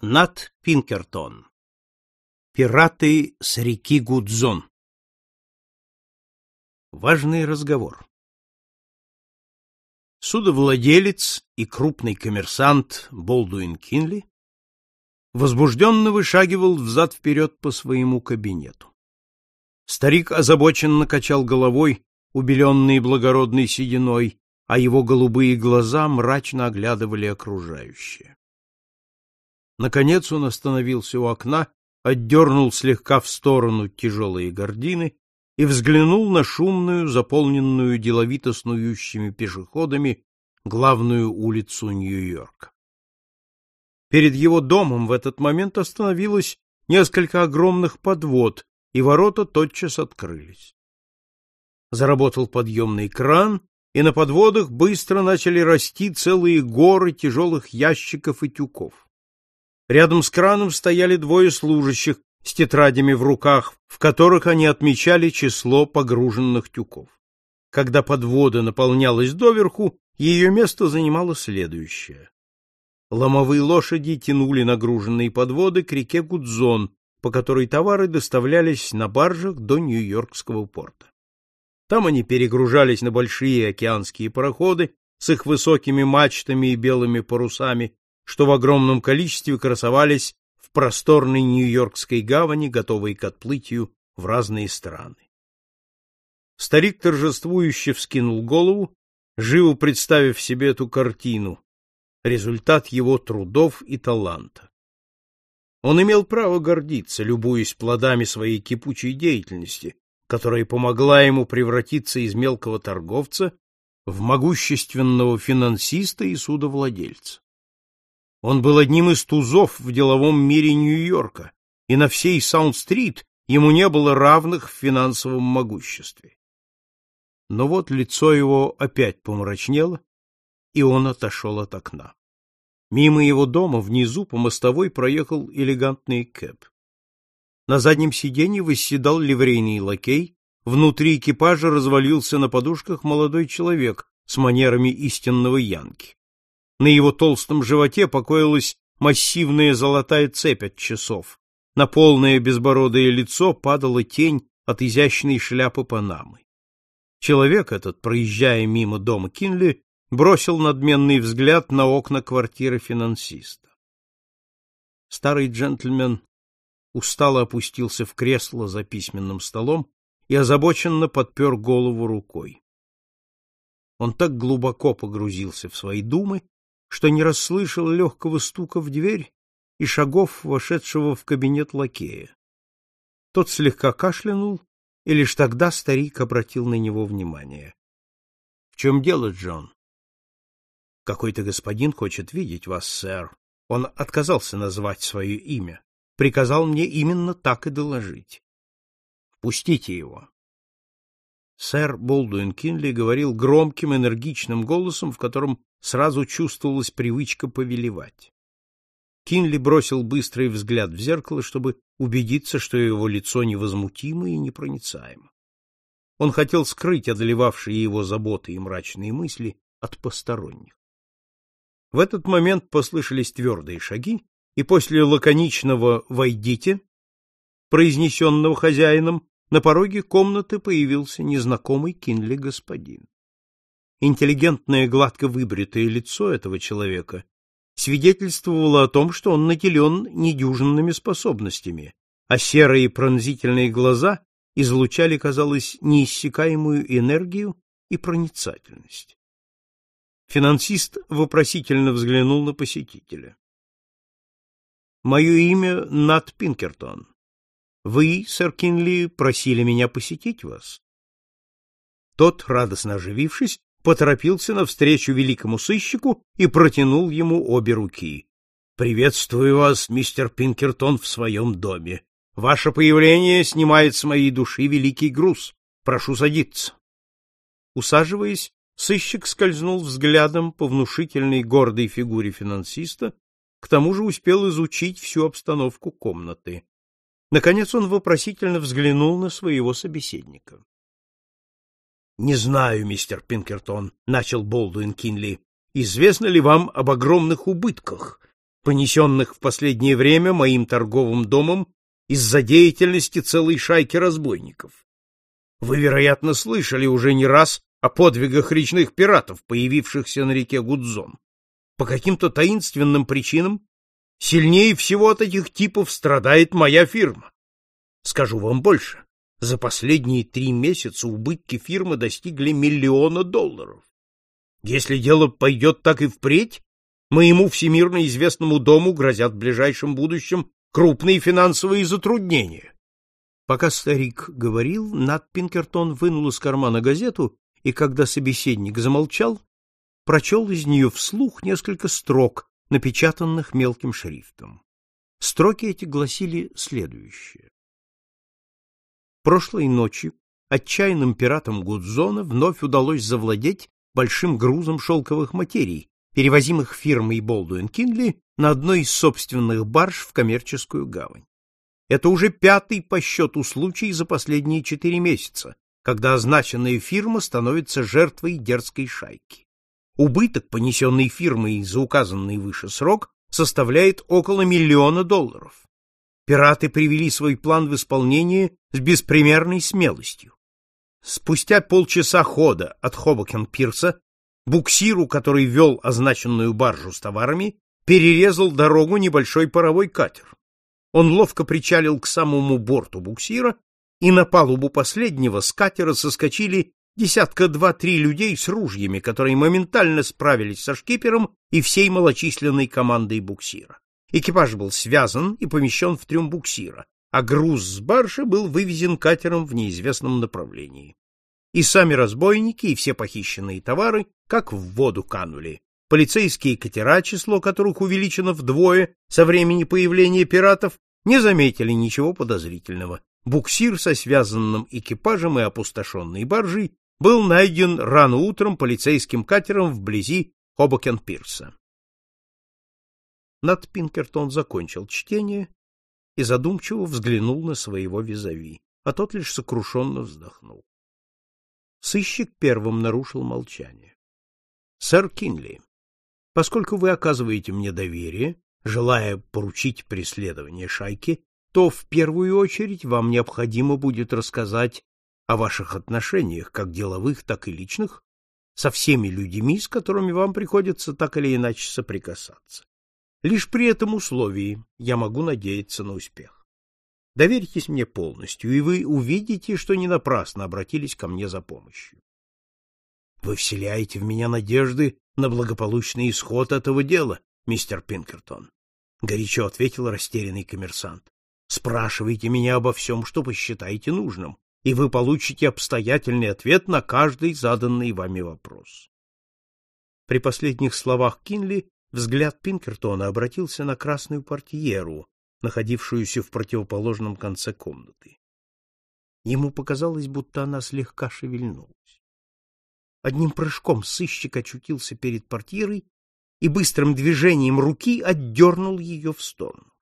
Нат Пинкертон. Пираты с реки Гудзон. Важный разговор. Судовладелец и крупный коммерсант Болдуин Кинли возбужденно вышагивал взад-вперед по своему кабинету. Старик озабоченно качал головой, убеленный благородной сединой, а его голубые глаза мрачно оглядывали окружающее. Наконец он остановился у окна, отдернул слегка в сторону тяжелые гардины и взглянул на шумную, заполненную деловито снующими пешеходами, главную улицу Нью-Йорка. Перед его домом в этот момент остановилось несколько огромных подвод, и ворота тотчас открылись. Заработал подъемный кран, и на подводах быстро начали расти целые горы тяжелых ящиков и тюков. Рядом с краном стояли двое служащих с тетрадями в руках, в которых они отмечали число погруженных тюков. Когда подвода наполнялась доверху, ее место занимало следующее. Ломовые лошади тянули нагруженные подводы к реке Гудзон, по которой товары доставлялись на баржах до Нью-Йоркского порта. Там они перегружались на большие океанские пароходы с их высокими мачтами и белыми парусами, что в огромном количестве красовались в просторной Нью-Йоркской гавани, готовые к отплытию в разные страны. Старик торжествующе вскинул голову, живо представив себе эту картину, результат его трудов и таланта. Он имел право гордиться, любуясь плодами своей кипучей деятельности, которая помогла ему превратиться из мелкого торговца в могущественного финансиста и судовладельца. Он был одним из тузов в деловом мире Нью-Йорка, и на всей Саунд-стрит ему не было равных в финансовом могуществе. Но вот лицо его опять помрачнело, и он отошел от окна. Мимо его дома внизу по мостовой проехал элегантный кэб. На заднем сиденье восседал ливрейный лакей, внутри экипажа развалился на подушках молодой человек с манерами истинного янки. На его толстом животе покоилась массивная золотая цепь от часов. На полное безбородое лицо падала тень от изящной шляпы Панамы. Человек этот, проезжая мимо дома Кинли, бросил надменный взгляд на окна квартиры финансиста. Старый джентльмен устало опустился в кресло за письменным столом и озабоченно подпер голову рукой. Он так глубоко погрузился в свои думы, что не расслышал легкого стука в дверь и шагов вошедшего в кабинет лакея. Тот слегка кашлянул, и лишь тогда старик обратил на него внимание. — В чем дело, Джон? — Какой-то господин хочет видеть вас, сэр. Он отказался назвать свое имя. Приказал мне именно так и доложить. — Пустите его. Сэр Болдуин Кинли говорил громким, энергичным голосом, в котором сразу чувствовалась привычка повелевать. Кинли бросил быстрый взгляд в зеркало, чтобы убедиться, что его лицо невозмутимо и непроницаемо. Он хотел скрыть одолевавшие его заботы и мрачные мысли от посторонних. В этот момент послышались твердые шаги, и после лаконичного «войдите», произнесенного хозяином, на пороге комнаты появился незнакомый Кинли господин. Интеллигентное гладко выбритое лицо этого человека свидетельствовало о том, что он наделен недюжинными способностями, а серые пронзительные глаза излучали, казалось, неиссякаемую энергию и проницательность. Финансист вопросительно взглянул на посетителя. — Мое имя Нат Пинкертон. Вы, сэр Кинли, просили меня посетить вас. Тот, радостно оживившись, поторопился навстречу великому сыщику и протянул ему обе руки. Приветствую вас, мистер Пинкертон, в своем доме. Ваше появление снимает с моей души великий груз. Прошу садиться. Усаживаясь, сыщик скользнул взглядом по внушительной гордой фигуре финансиста, к тому же успел изучить всю обстановку комнаты. Наконец он вопросительно взглянул на своего собеседника. — Не знаю, мистер Пинкертон, — начал Болдуин Кинли, — известно ли вам об огромных убытках, понесенных в последнее время моим торговым домом из-за деятельности целой шайки разбойников. Вы, вероятно, слышали уже не раз о подвигах речных пиратов, появившихся на реке Гудзон. По каким-то таинственным причинам сильнее всего от этих типов страдает моя фирма. Скажу вам больше. За последние три месяца убытки фирмы достигли миллиона долларов. Если дело пойдет так и впредь, моему всемирно известному дому грозят в ближайшем будущем крупные финансовые затруднения. Пока старик говорил, Нат Пинкертон вынул из кармана газету и, когда собеседник замолчал, прочел из нее вслух несколько строк, напечатанных мелким шрифтом. Строки эти гласили следующее. Прошлой ночью отчаянным пиратам Гудзона вновь удалось завладеть большим грузом шелковых материй, перевозимых фирмой Болдуин Кинли на одной из собственных барж в коммерческую гавань. Это уже пятый по счету случай за последние четыре месяца, когда означенная фирма становится жертвой дерзкой шайки. Убыток, понесенный фирмой за указанный выше срок, составляет около миллиона долларов. Пираты привели свой план в исполнение с беспримерной смелостью. Спустя полчаса хода от Хобокен-пирса буксиру, который вел означенную баржу с товарами, перерезал дорогу небольшой паровой катер. Он ловко причалил к самому борту буксира и на палубу последнего с катера соскочили десятка два-три людей с ружьями, которые моментально справились со шкипером и всей малочисленной командой буксира. Экипаж был связан и помещен в трюм буксира, а груз с баржи был вывезен катером в неизвестном направлении. И сами разбойники, и все похищенные товары как в воду канули. Полицейские катера, число которых увеличено вдвое со времени появления пиратов, не заметили ничего подозрительного буксир со связанным экипажем и опустошенной баржей был найден рано утром полицейским катером вблизи Хобокен-пирса. Нат Пинкертон закончил чтение и задумчиво взглянул на своего визави, а тот лишь сокрушенно вздохнул. Сыщик первым нарушил молчание. — Сэр Кинли, поскольку вы оказываете мне доверие, желая поручить преследование шайки, то в первую очередь вам необходимо будет рассказать о ваших отношениях, как деловых, так и личных, со всеми людьми, с которыми вам приходится так или иначе соприкасаться. Лишь при этом условии я могу надеяться на успех. Доверьтесь мне полностью, и вы увидите, что не напрасно обратились ко мне за помощью. Вы вселяете в меня надежды на благополучный исход этого дела, мистер Пинкертон, горячо ответил растерянный коммерсант. Спрашивайте меня обо всем, что посчитаете нужным, и вы получите обстоятельный ответ на каждый заданный вами вопрос. При последних словах Кинли взгляд Пинкертона обратился на красную портьеру, находившуюся в противоположном конце комнаты. Ему показалось, будто она слегка шевельнулась. Одним прыжком сыщик очутился перед портьерой и быстрым движением руки отдернул ее в сторону.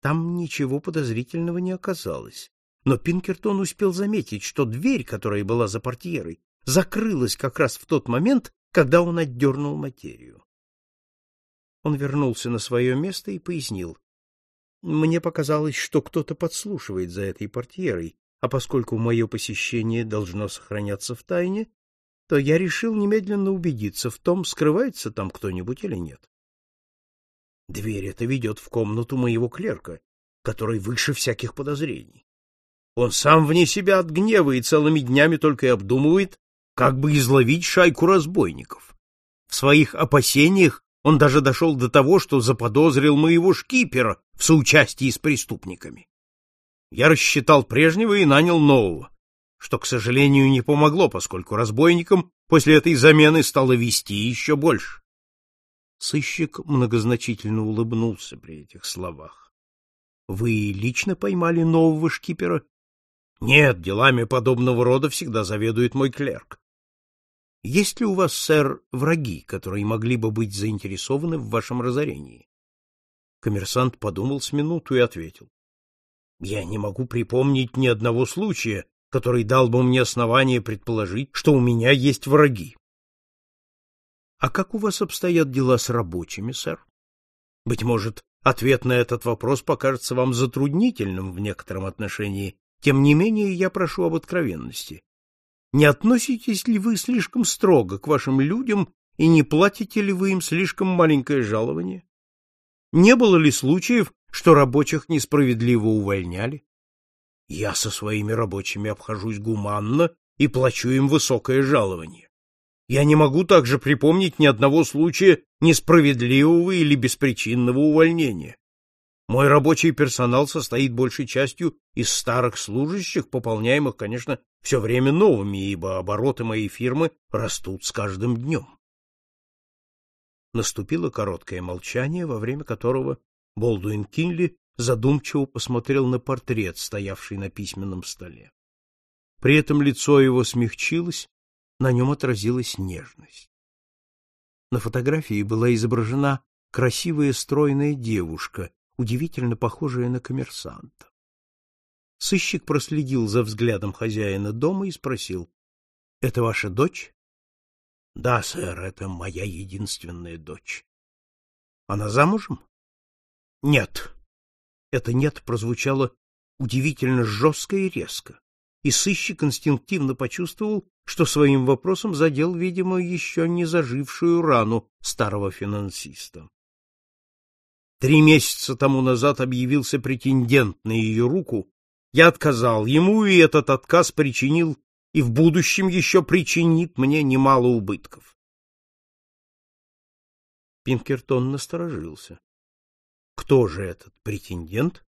Там ничего подозрительного не оказалось, но Пинкертон успел заметить, что дверь, которая была за портьерой, закрылась как раз в тот момент, когда он отдернул материю. Он вернулся на свое место и пояснил. Мне показалось, что кто-то подслушивает за этой портьерой, а поскольку мое посещение должно сохраняться в тайне, то я решил немедленно убедиться в том, скрывается там кто-нибудь или нет. Дверь эта ведет в комнату моего клерка, который выше всяких подозрений. Он сам вне себя от гнева и целыми днями только и обдумывает, как бы изловить шайку разбойников. В своих опасениях он даже дошел до того, что заподозрил моего шкипера в соучастии с преступниками. Я рассчитал прежнего и нанял нового, что, к сожалению, не помогло, поскольку разбойникам после этой замены стало вести еще больше. Сыщик многозначительно улыбнулся при этих словах. — Вы лично поймали нового шкипера? — Нет, делами подобного рода всегда заведует мой клерк. — Есть ли у вас, сэр, враги, которые могли бы быть заинтересованы в вашем разорении? Коммерсант подумал с минуту и ответил. — Я не могу припомнить ни одного случая, который дал бы мне основание предположить, что у меня есть враги. А как у вас обстоят дела с рабочими, сэр? Быть может, ответ на этот вопрос покажется вам затруднительным в некотором отношении, тем не менее я прошу об откровенности. Не относитесь ли вы слишком строго к вашим людям и не платите ли вы им слишком маленькое жалование? Не было ли случаев, что рабочих несправедливо увольняли? Я со своими рабочими обхожусь гуманно и плачу им высокое жалование. Я не могу также припомнить ни одного случая несправедливого или беспричинного увольнения. Мой рабочий персонал состоит большей частью из старых служащих, пополняемых, конечно, все время новыми, ибо обороты моей фирмы растут с каждым днем. Наступило короткое молчание, во время которого Болдуин Кинли задумчиво посмотрел на портрет, стоявший на письменном столе. При этом лицо его смягчилось, на нем отразилась нежность. На фотографии была изображена красивая стройная девушка, удивительно похожая на коммерсанта. Сыщик проследил за взглядом хозяина дома и спросил: "Это ваша дочь?" "Да, сэр, это моя единственная дочь." "Она замужем?" "Нет." Это нет прозвучало удивительно жестко и резко, и сыщик инстинктивно почувствовал, что своим вопросом задел, видимо, еще не зажившую рану старого финансиста. Три месяца тому назад объявился претендент на ее руку, я отказал ему, и этот отказ причинил и в будущем еще причинит мне немало убытков. Пинкертон насторожился. Кто же этот претендент?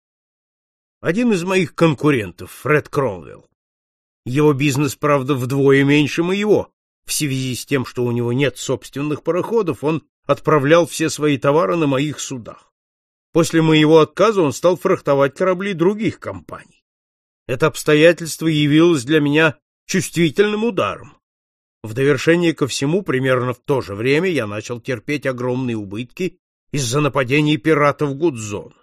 Один из моих конкурентов, Фред Кромвелл. Его бизнес, правда, вдвое меньше моего. В связи с тем, что у него нет собственных пароходов, он отправлял все свои товары на моих судах. После моего отказа он стал фрахтовать корабли других компаний. Это обстоятельство явилось для меня чувствительным ударом. В довершение ко всему, примерно в то же время я начал терпеть огромные убытки из-за нападений пиратов Гудзона.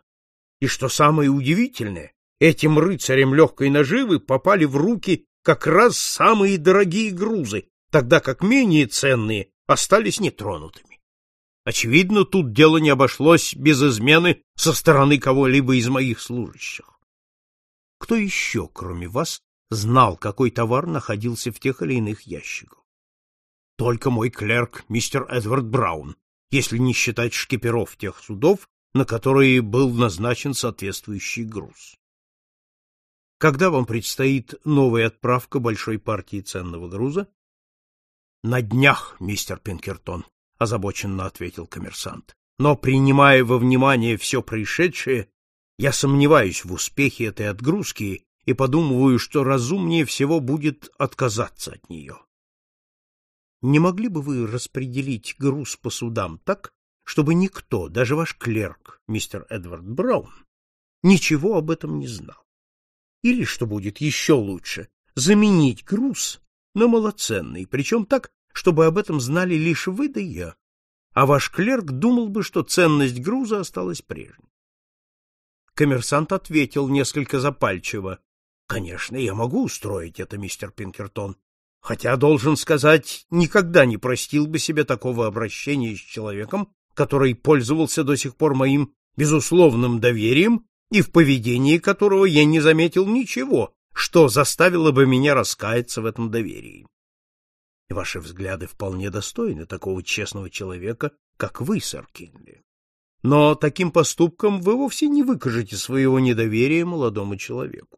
И что самое удивительное, этим рыцарям легкой наживы попали в руки как раз самые дорогие грузы, тогда как менее ценные остались нетронутыми. Очевидно, тут дело не обошлось без измены со стороны кого-либо из моих служащих. Кто еще, кроме вас, знал, какой товар находился в тех или иных ящиках? Только мой клерк, мистер Эдвард Браун, если не считать шкиперов тех судов, на которые был назначен соответствующий груз. Когда вам предстоит новая отправка большой партии ценного груза? На днях, мистер Пинкертон, озабоченно ответил коммерсант. Но принимая во внимание все происшедшее, я сомневаюсь в успехе этой отгрузки и подумываю, что разумнее всего будет отказаться от нее. Не могли бы вы распределить груз по судам так, чтобы никто, даже ваш клерк, мистер Эдвард Браун, ничего об этом не знал? Или, что будет еще лучше, заменить груз на малоценный, причем так, чтобы об этом знали лишь вы да я, а ваш клерк думал бы, что ценность груза осталась прежней. Коммерсант ответил несколько запальчиво. — Конечно, я могу устроить это, мистер Пинкертон, хотя, должен сказать, никогда не простил бы себе такого обращения с человеком, который пользовался до сих пор моим безусловным доверием и в поведении которого я не заметил ничего, что заставило бы меня раскаяться в этом доверии. Ваши взгляды вполне достойны такого честного человека, как вы, сэр Кинли. Но таким поступком вы вовсе не выкажете своего недоверия молодому человеку.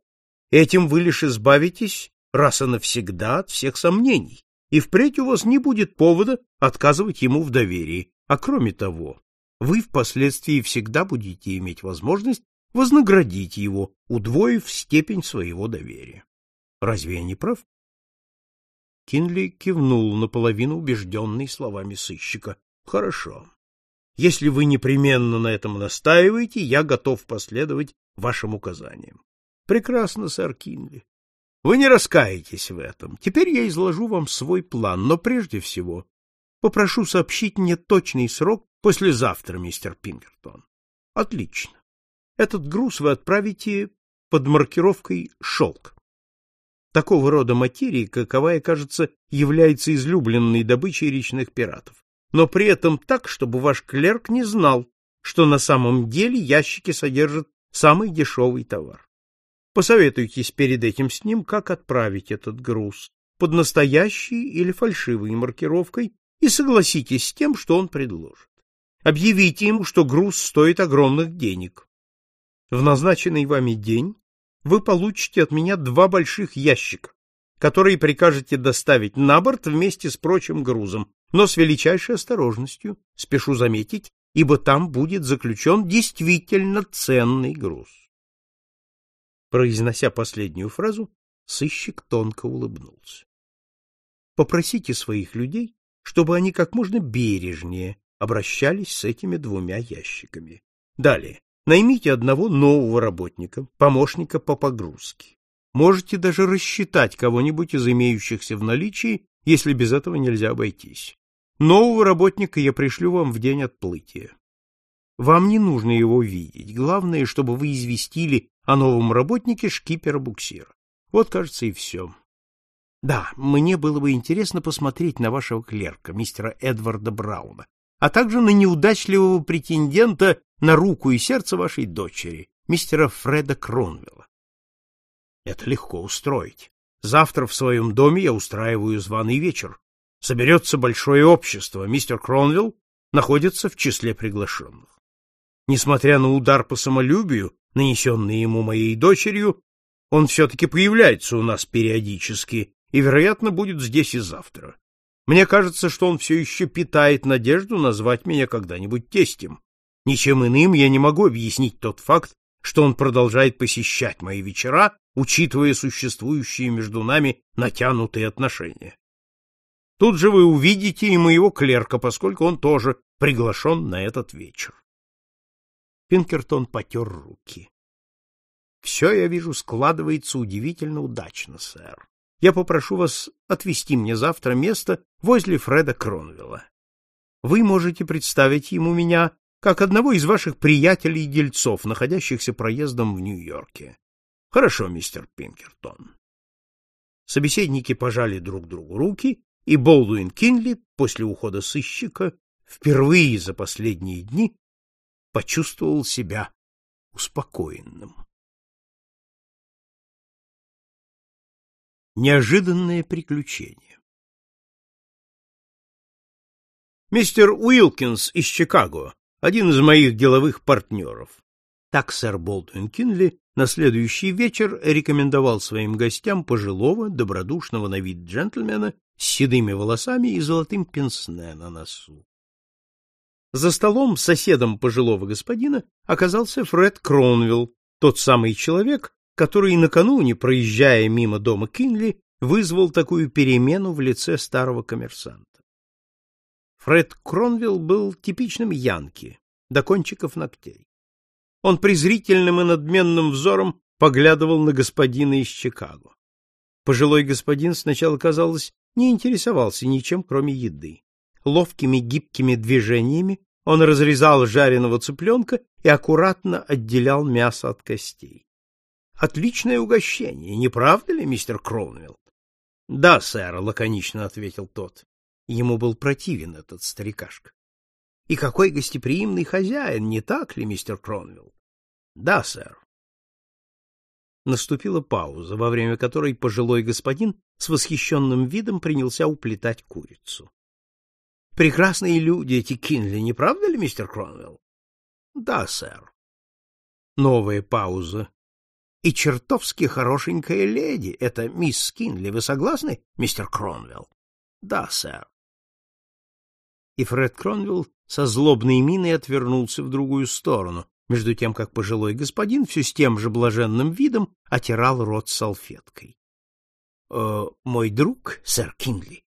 Этим вы лишь избавитесь раз и навсегда от всех сомнений, и впредь у вас не будет повода отказывать ему в доверии. А кроме того, вы впоследствии всегда будете иметь возможность вознаградить его, удвоив степень своего доверия. Разве я не прав? Кинли кивнул, наполовину убежденный словами сыщика. — Хорошо. Если вы непременно на этом настаиваете, я готов последовать вашим указаниям. — Прекрасно, сэр Кинли. Вы не раскаетесь в этом. Теперь я изложу вам свой план, но прежде всего попрошу сообщить мне точный срок послезавтра, мистер Пингертон. — Отлично. Этот груз вы отправите под маркировкой «шелк». Такого рода материи, каковая, кажется, является излюбленной добычей речных пиратов, но при этом так, чтобы ваш клерк не знал, что на самом деле ящики содержат самый дешевый товар. Посоветуйтесь перед этим с ним, как отправить этот груз, под настоящей или фальшивой маркировкой, и согласитесь с тем, что он предложит. Объявите ему, что груз стоит огромных денег. В назначенный вами день вы получите от меня два больших ящика, которые прикажете доставить на борт вместе с прочим грузом, но с величайшей осторожностью, спешу заметить, ибо там будет заключен действительно ценный груз. Произнося последнюю фразу, сыщик тонко улыбнулся. Попросите своих людей, чтобы они как можно бережнее обращались с этими двумя ящиками. Далее. Наймите одного нового работника, помощника по погрузке. Можете даже рассчитать кого-нибудь из имеющихся в наличии, если без этого нельзя обойтись. Нового работника я пришлю вам в день отплытия. Вам не нужно его видеть. Главное, чтобы вы известили о новом работнике шкипера буксира. Вот, кажется, и все. Да, мне было бы интересно посмотреть на вашего клерка, мистера Эдварда Брауна, а также на неудачливого претендента на руку и сердце вашей дочери, мистера Фреда Кронвелла. Это легко устроить. Завтра в своем доме я устраиваю званый вечер. Соберется большое общество. Мистер Кронвилл находится в числе приглашенных. Несмотря на удар по самолюбию, нанесенный ему моей дочерью, он все-таки появляется у нас периодически и, вероятно, будет здесь и завтра. Мне кажется, что он все еще питает надежду назвать меня когда-нибудь тестем. Ничем иным я не могу объяснить тот факт, что он продолжает посещать мои вечера, учитывая существующие между нами натянутые отношения. Тут же вы увидите и моего клерка, поскольку он тоже приглашен на этот вечер. Пинкертон потер руки. — Все, я вижу, складывается удивительно удачно, сэр. Я попрошу вас отвести мне завтра место возле Фреда Кронвилла. Вы можете представить ему меня как одного из ваших приятелей-дельцов, находящихся проездом в Нью-Йорке. Хорошо, мистер Пинкертон. Собеседники пожали друг другу руки, и Болдуин Кинли после ухода сыщика впервые за последние дни почувствовал себя успокоенным. Неожиданное приключение Мистер Уилкинс из Чикаго, один из моих деловых партнеров. Так сэр Болдуин Кинли на следующий вечер рекомендовал своим гостям пожилого, добродушного на вид джентльмена с седыми волосами и золотым пенсне на носу. За столом соседом пожилого господина оказался Фред Кронвилл, тот самый человек, который накануне, проезжая мимо дома Кинли, вызвал такую перемену в лице старого коммерсанта. Фред Кронвилл был типичным янки, до кончиков ногтей. Он презрительным и надменным взором поглядывал на господина из Чикаго. Пожилой господин сначала, казалось, не интересовался ничем, кроме еды. Ловкими гибкими движениями он разрезал жареного цыпленка и аккуратно отделял мясо от костей. Отличное угощение, не правда ли, мистер Кронвилл? — Да, сэр, — лаконично ответил тот. Ему был противен этот старикашка. — И какой гостеприимный хозяин, не так ли, мистер Кронвилл? — Да, сэр. Наступила пауза, во время которой пожилой господин с восхищенным видом принялся уплетать курицу. — Прекрасные люди эти Кинли, не правда ли, мистер Кронвилл? — Да, сэр. Новая пауза, и чертовски хорошенькая леди, это мисс Кинли. Вы согласны, мистер Кронвилл? Да, сэр. И Фред Кронвелл со злобной миной отвернулся в другую сторону, между тем как пожилой господин все с тем же блаженным видом отирал рот салфеткой. «Э, мой друг, сэр Кинли,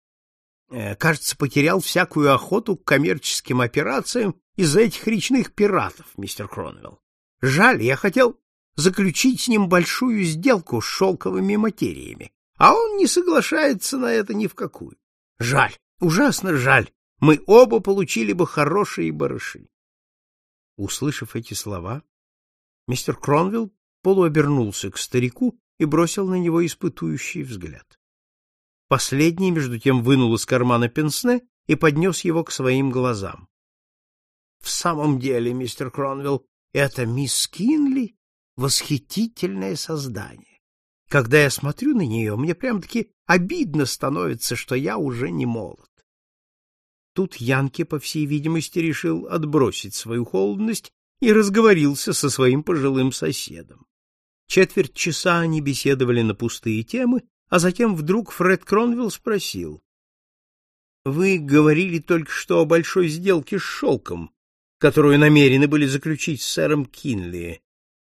э, кажется, потерял всякую охоту к коммерческим операциям из-за этих речных пиратов, мистер Кронвелл. Жаль, я хотел заключить с ним большую сделку с шелковыми материями, а он не соглашается на это ни в какую. Жаль, ужасно жаль, мы оба получили бы хорошие барыши. Услышав эти слова, мистер Кронвилл полуобернулся к старику и бросил на него испытующий взгляд. Последний, между тем, вынул из кармана пенсне и поднес его к своим глазам. В самом деле, мистер Кронвелл, это мисс Кинли — восхитительное создание. Когда я смотрю на нее, мне прям-таки обидно становится, что я уже не молод. Тут Янки, по всей видимости, решил отбросить свою холодность и разговорился со своим пожилым соседом. Четверть часа они беседовали на пустые темы, а затем вдруг Фред Кронвилл спросил. — Вы говорили только что о большой сделке с шелком, которую намерены были заключить с сэром Кинли.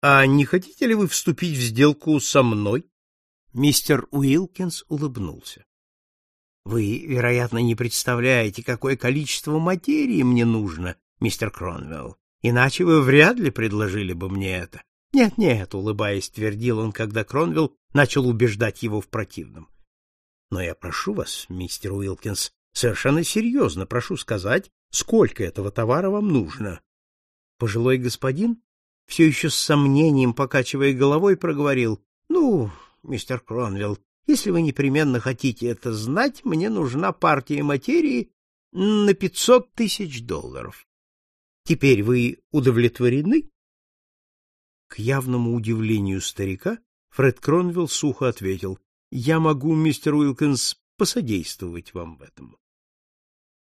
А не хотите ли вы вступить в сделку со мной? Мистер Уилкинс улыбнулся. — Вы, вероятно, не представляете, какое количество материи мне нужно, мистер Кронвелл, иначе вы вряд ли предложили бы мне это. Нет, нет, улыбаясь, твердил он, когда Кронвелл начал убеждать его в противном. Но я прошу вас, мистер Уилкинс, совершенно серьезно прошу сказать, сколько этого товара вам нужно. Пожилой господин, все еще с сомнением покачивая головой, проговорил: "Ну, мистер Кронвелл, если вы непременно хотите это знать, мне нужна партия материи на пятьсот тысяч долларов. Теперь вы удовлетворены? К явному удивлению старика Фред Кронвилл сухо ответил: "Я могу, мистер Уилкинс, посодействовать вам в этом".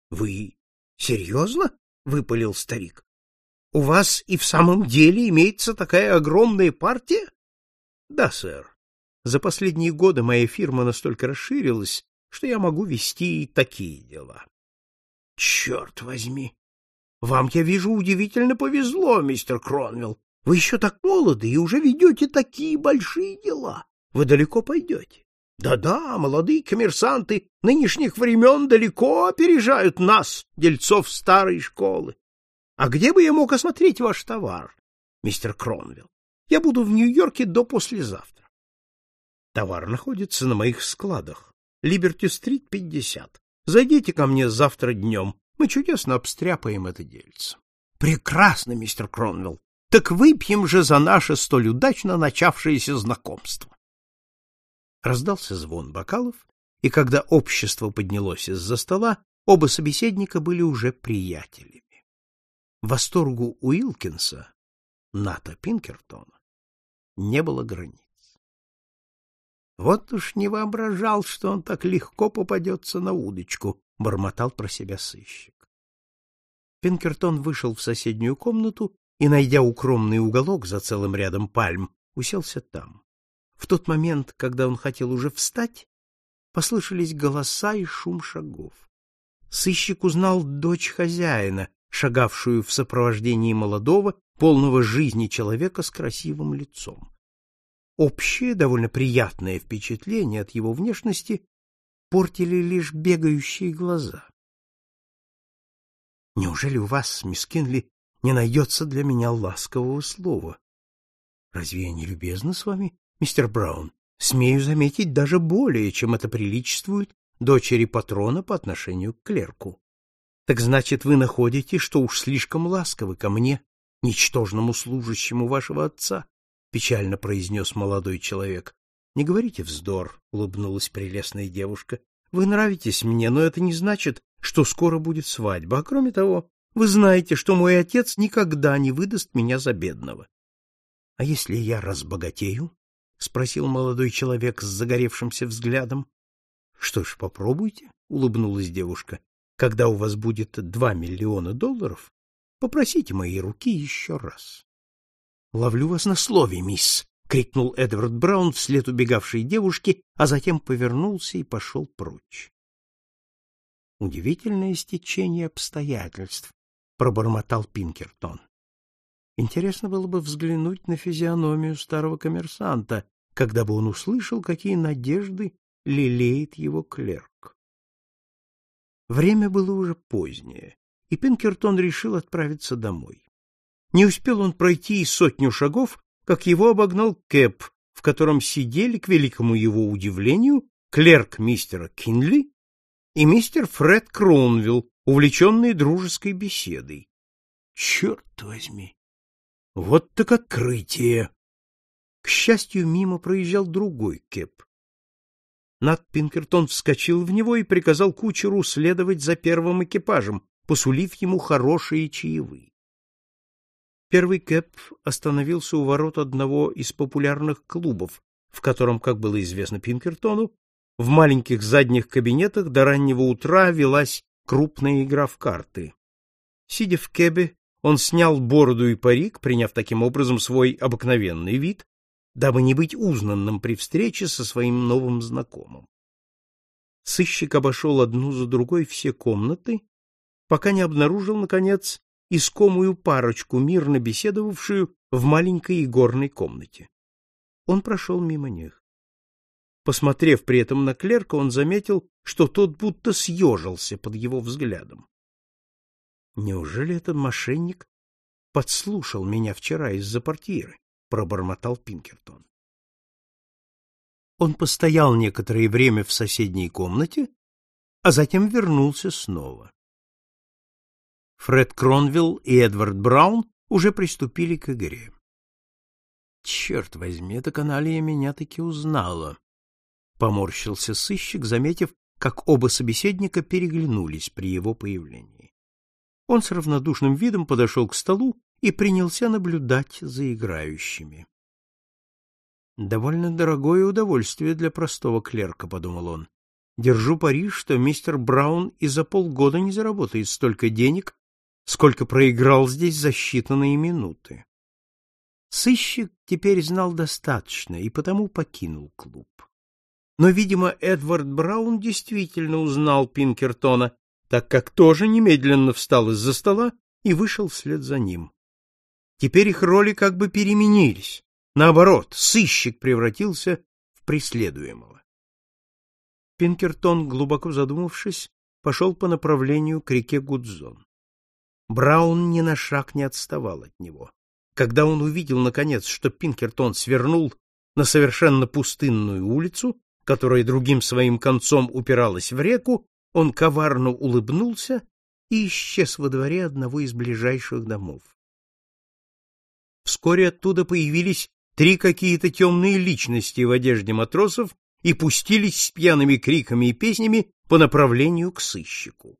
"Вы серьезно?» — выпалил старик. "У вас и в самом деле имеется такая огромная партия?" "Да, сэр. За последние годы моя фирма настолько расширилась, что я могу вести и такие дела". "Черт возьми! Вам, я вижу, удивительно повезло, мистер Кронвилл. Вы еще так молоды и уже ведете такие большие дела. Вы далеко пойдете. Да-да, молодые коммерсанты нынешних времен далеко опережают нас, дельцов старой школы. А где бы я мог осмотреть ваш товар, мистер Кронвилл? Я буду в Нью-Йорке до послезавтра. Товар находится на моих складах. Либерти-стрит, 50. Зайдите ко мне завтра днем. Мы чудесно обстряпаем это дельце. Прекрасно, мистер Кронвилл. Так выпьем же за наше столь удачно начавшееся знакомство. Раздался звон бокалов, и когда общество поднялось из-за стола, оба собеседника были уже приятелями. Восторгу Уилкинса, Ната Пинкертона, не было границ. Вот уж не воображал, что он так легко попадется на удочку, бормотал про себя сыщик. Пинкертон вышел в соседнюю комнату и, найдя укромный уголок за целым рядом пальм, уселся там. В тот момент, когда он хотел уже встать, послышались голоса и шум шагов. Сыщик узнал дочь хозяина, шагавшую в сопровождении молодого, полного жизни человека с красивым лицом. Общее, довольно приятное впечатление от его внешности портили лишь бегающие глаза. Неужели у вас, мисс Кинли, не найдется для меня ласкового слова. Разве я не любезна с вами, мистер Браун? Смею заметить даже более, чем это приличествует дочери патрона по отношению к клерку. Так значит, вы находите, что уж слишком ласковы ко мне, ничтожному служащему вашего отца, печально произнес молодой человек. Не говорите вздор, улыбнулась прелестная девушка. Вы нравитесь мне, но это не значит, что скоро будет свадьба. А кроме того, вы знаете, что мой отец никогда не выдаст меня за бедного. — А если я разбогатею? — спросил молодой человек с загоревшимся взглядом. — Что ж, попробуйте, — улыбнулась девушка. — Когда у вас будет два миллиона долларов, попросите моей руки еще раз. — Ловлю вас на слове, мисс, — крикнул Эдвард Браун вслед убегавшей девушке, а затем повернулся и пошел прочь. Удивительное стечение обстоятельств, пробормотал Пинкертон. Интересно было бы взглянуть на физиономию старого коммерсанта, когда бы он услышал, какие надежды лелеет его клерк. Время было уже позднее, и Пинкертон решил отправиться домой. Не успел он пройти и сотню шагов, как его обогнал Кэп, в котором сидели, к великому его удивлению, клерк мистера Кинли и мистер Фред Кронвилл, увлеченные дружеской беседой. Черт возьми! Вот так открытие! К счастью, мимо проезжал другой кеп. Нат Пинкертон вскочил в него и приказал кучеру следовать за первым экипажем, посулив ему хорошие чаевые. Первый Кэп остановился у ворот одного из популярных клубов, в котором, как было известно Пинкертону, в маленьких задних кабинетах до раннего утра велась крупная игра в карты. Сидя в кэбе, он снял бороду и парик, приняв таким образом свой обыкновенный вид, дабы не быть узнанным при встрече со своим новым знакомым. Сыщик обошел одну за другой все комнаты, пока не обнаружил, наконец, искомую парочку, мирно беседовавшую в маленькой игорной комнате. Он прошел мимо них. Посмотрев при этом на клерка, он заметил, что тот будто съежился под его взглядом. Неужели этот мошенник подслушал меня вчера из-за портьеры? пробормотал Пинкертон. Он постоял некоторое время в соседней комнате, а затем вернулся снова. Фред Кронвилл и Эдвард Браун уже приступили к игре. Черт возьми, эта каналия меня таки узнала. Поморщился сыщик, заметив, как оба собеседника переглянулись при его появлении. Он с равнодушным видом подошел к столу и принялся наблюдать за играющими. Довольно дорогое удовольствие для простого клерка, подумал он. Держу пари, что мистер Браун и за полгода не заработает столько денег, сколько проиграл здесь за считанные минуты. Сыщик теперь знал достаточно и потому покинул клуб. Но, видимо, Эдвард Браун действительно узнал Пинкертона, так как тоже немедленно встал из-за стола и вышел вслед за ним. Теперь их роли как бы переменились. Наоборот, сыщик превратился в преследуемого. Пинкертон, глубоко задумавшись, пошел по направлению к реке Гудзон. Браун ни на шаг не отставал от него. Когда он увидел, наконец, что Пинкертон свернул на совершенно пустынную улицу, которая другим своим концом упиралась в реку, он коварно улыбнулся и исчез во дворе одного из ближайших домов. Вскоре оттуда появились три какие-то темные личности в одежде матросов и пустились с пьяными криками и песнями по направлению к сыщику.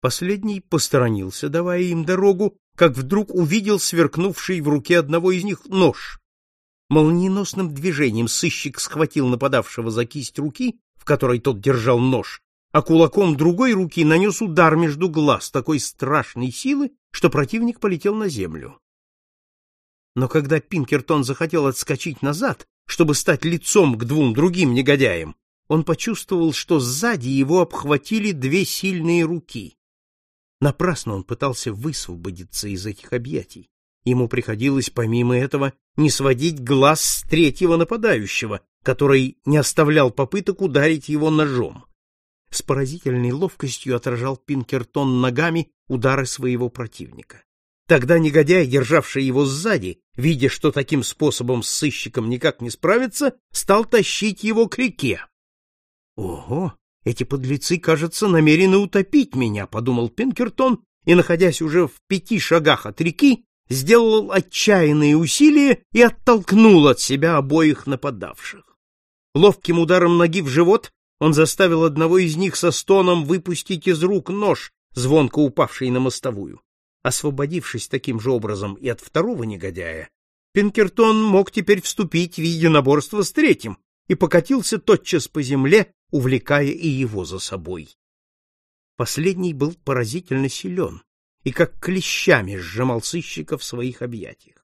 Последний посторонился, давая им дорогу, как вдруг увидел сверкнувший в руке одного из них нож. Молниеносным движением сыщик схватил нападавшего за кисть руки, в которой тот держал нож, а кулаком другой руки нанес удар между глаз такой страшной силы, что противник полетел на землю. Но когда Пинкертон захотел отскочить назад, чтобы стать лицом к двум другим негодяям, он почувствовал, что сзади его обхватили две сильные руки. Напрасно он пытался высвободиться из этих объятий. Ему приходилось помимо этого не сводить глаз с третьего нападающего, который не оставлял попыток ударить его ножом. С поразительной ловкостью отражал Пинкертон ногами удары своего противника. Тогда негодяй, державший его сзади, видя, что таким способом с сыщиком никак не справиться, стал тащить его к реке. Ого, эти подлецы, кажется, намерены утопить меня, подумал Пинкертон и, находясь уже в пяти шагах от реки, сделал отчаянные усилия и оттолкнул от себя обоих нападавших. Ловким ударом ноги в живот он заставил одного из них со стоном выпустить из рук нож, звонко упавший на мостовую. Освободившись таким же образом и от второго негодяя, Пинкертон мог теперь вступить в единоборство с третьим и покатился тотчас по земле, увлекая и его за собой. Последний был поразительно силен и как клещами сжимал сыщика в своих объятиях.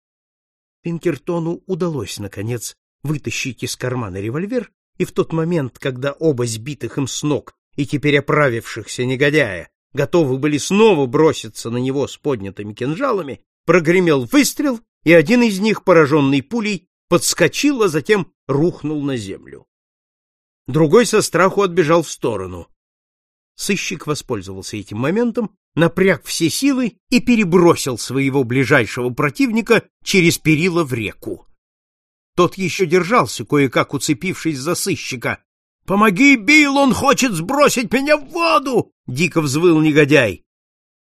Пинкертону удалось, наконец, вытащить из кармана револьвер, и в тот момент, когда оба сбитых им с ног и теперь оправившихся негодяя готовы были снова броситься на него с поднятыми кинжалами, прогремел выстрел, и один из них, пораженный пулей, подскочил, а затем рухнул на землю. Другой со страху отбежал в сторону. Сыщик воспользовался этим моментом, напряг все силы и перебросил своего ближайшего противника через перила в реку. Тот еще держался, кое-как уцепившись за сыщика. «Помоги, Билл, он хочет сбросить меня в воду!» — дико взвыл негодяй.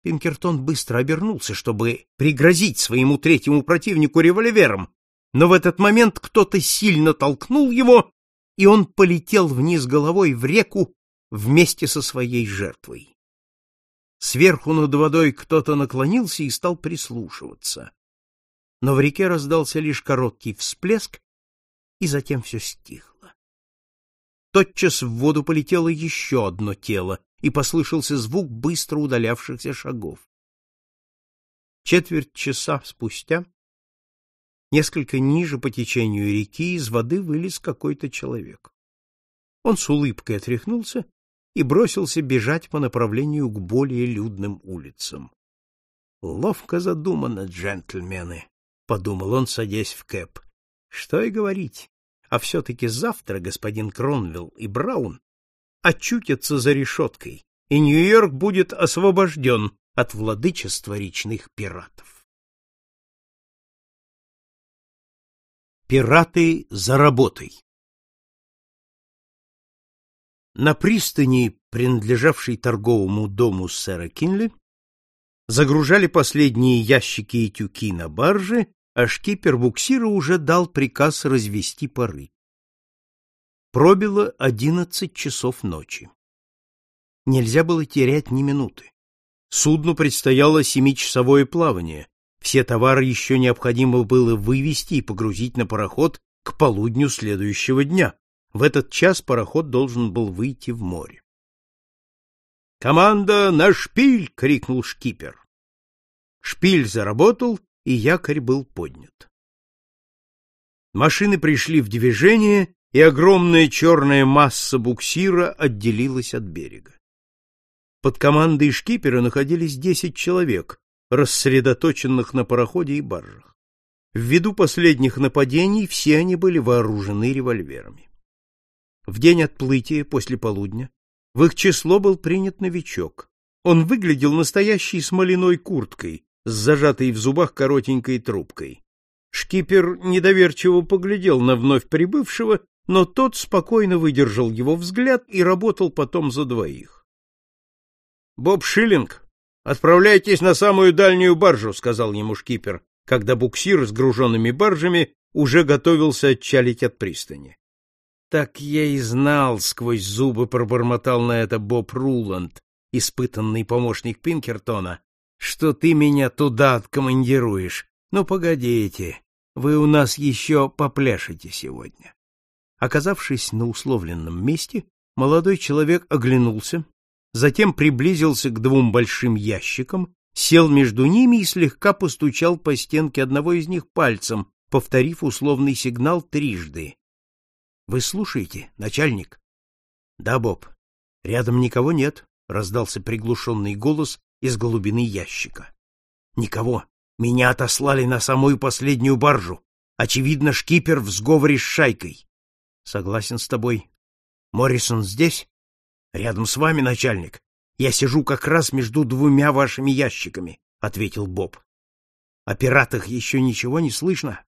Пинкертон быстро обернулся, чтобы пригрозить своему третьему противнику револьвером, но в этот момент кто-то сильно толкнул его, и он полетел вниз головой в реку вместе со своей жертвой. Сверху над водой кто-то наклонился и стал прислушиваться. Но в реке раздался лишь короткий всплеск, и затем все стихло. Тотчас в воду полетело еще одно тело, и послышался звук быстро удалявшихся шагов. Четверть часа спустя, несколько ниже по течению реки, из воды вылез какой-то человек. Он с улыбкой отряхнулся и бросился бежать по направлению к более людным улицам. Ловко задумано, джентльмены, подумал он, садясь в кэп. Что и говорить. А все-таки завтра господин Кронвилл и Браун очутятся за решеткой, и Нью-Йорк будет освобожден от владычества речных пиратов. Пираты за работой На пристани, принадлежавшей торговому дому сэра Кинли, загружали последние ящики и тюки на барже, а шкипер буксира уже дал приказ развести пары. Пробило одиннадцать часов ночи. Нельзя было терять ни минуты. Судну предстояло семичасовое плавание. Все товары еще необходимо было вывести и погрузить на пароход к полудню следующего дня. В этот час пароход должен был выйти в море. «Команда на шпиль!» — крикнул шкипер. Шпиль заработал, и якорь был поднят. Машины пришли в движение, и огромная черная масса буксира отделилась от берега. Под командой шкипера находились десять человек, рассредоточенных на пароходе и баржах. Ввиду последних нападений все они были вооружены револьверами. В день отплытия после полудня в их число был принят новичок. Он выглядел настоящей смоляной курткой с зажатой в зубах коротенькой трубкой. Шкипер недоверчиво поглядел на вновь прибывшего, но тот спокойно выдержал его взгляд и работал потом за двоих. Боб Шиллинг, отправляйтесь на самую дальнюю баржу, сказал ему шкипер, когда буксир с груженными баржами уже готовился отчалить от пристани. Так я и знал, сквозь зубы пробормотал на это Боб Руланд, испытанный помощник Пинкертона, что ты меня туда откомандируешь. Ну погодите, вы у нас еще попляшете сегодня. Оказавшись на условленном месте, молодой человек оглянулся, затем приблизился к двум большим ящикам, сел между ними и слегка постучал по стенке одного из них пальцем, повторив условный сигнал трижды. Вы слушаете, начальник? Да, Боб. Рядом никого нет, раздался приглушенный голос из глубины ящика. Никого. Меня отослали на самую последнюю баржу. Очевидно, шкипер в сговоре с шайкой. Согласен с тобой. Моррисон здесь? Рядом с вами, начальник. Я сижу как раз между двумя вашими ящиками, ответил Боб. О пиратах еще ничего не слышно?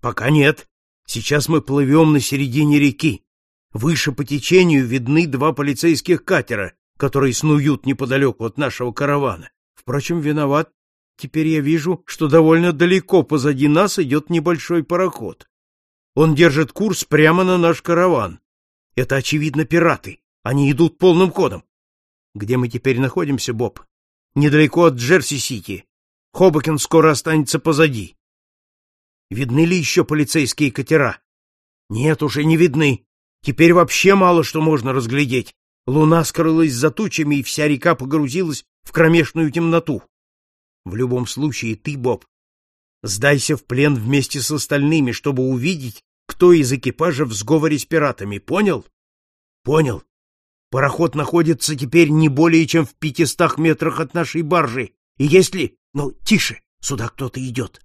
Пока нет. Сейчас мы плывем на середине реки. Выше по течению видны два полицейских катера, которые снуют неподалеку от нашего каравана. Впрочем, виноват. Теперь я вижу, что довольно далеко позади нас идет небольшой пароход. Он держит курс прямо на наш караван. Это, очевидно, пираты. Они идут полным ходом. Где мы теперь находимся, Боб? Недалеко от Джерси-Сити. Хобокен скоро останется позади. Видны ли еще полицейские катера? Нет, уже не видны. Теперь вообще мало что можно разглядеть. Луна скрылась за тучами, и вся река погрузилась в кромешную темноту. В любом случае, ты, Боб, сдайся в плен вместе с остальными, чтобы увидеть, кто из экипажа в сговоре с пиратами. Понял? Понял. Пароход находится теперь не более чем в пятистах метрах от нашей баржи. И если... Ну, тише, сюда кто-то идет.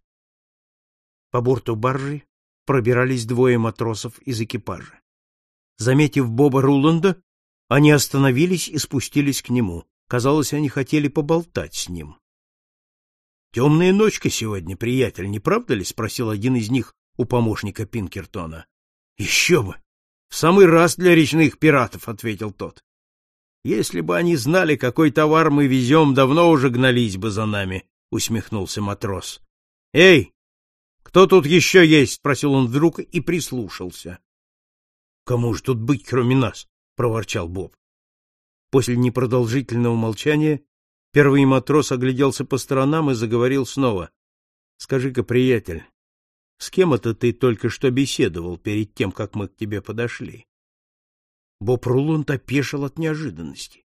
По борту баржи пробирались двое матросов из экипажа. Заметив Боба Руланда, они остановились и спустились к нему. Казалось, они хотели поболтать с ним. «Темная ночка сегодня, приятель, не правда ли?» — спросил один из них у помощника Пинкертона. «Еще бы! В самый раз для речных пиратов», — ответил тот. «Если бы они знали, какой товар мы везем, давно уже гнались бы за нами», — усмехнулся матрос. «Эй, кто тут еще есть? спросил он вдруг и прислушался. Кому же тут быть, кроме нас? проворчал Боб. После непродолжительного молчания первый матрос огляделся по сторонам и заговорил снова. — Скажи-ка, приятель, с кем это ты только что беседовал перед тем, как мы к тебе подошли? Боб Руланд опешил от неожиданности.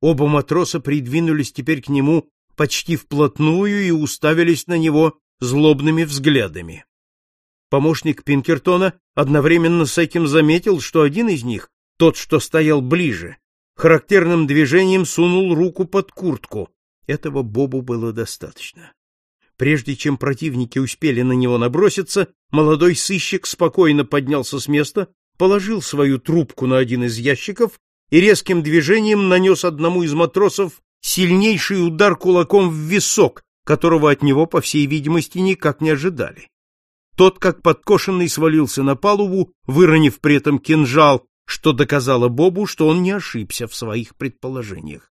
Оба матроса придвинулись теперь к нему почти вплотную и уставились на него злобными взглядами. Помощник Пинкертона одновременно с этим заметил, что один из них, тот, что стоял ближе, характерным движением сунул руку под куртку. Этого Бобу было достаточно. Прежде чем противники успели на него наброситься, молодой сыщик спокойно поднялся с места, положил свою трубку на один из ящиков и резким движением нанес одному из матросов сильнейший удар кулаком в висок, которого от него, по всей видимости, никак не ожидали. Тот, как подкошенный, свалился на палубу, выронив при этом кинжал, что доказало Бобу, что он не ошибся в своих предположениях.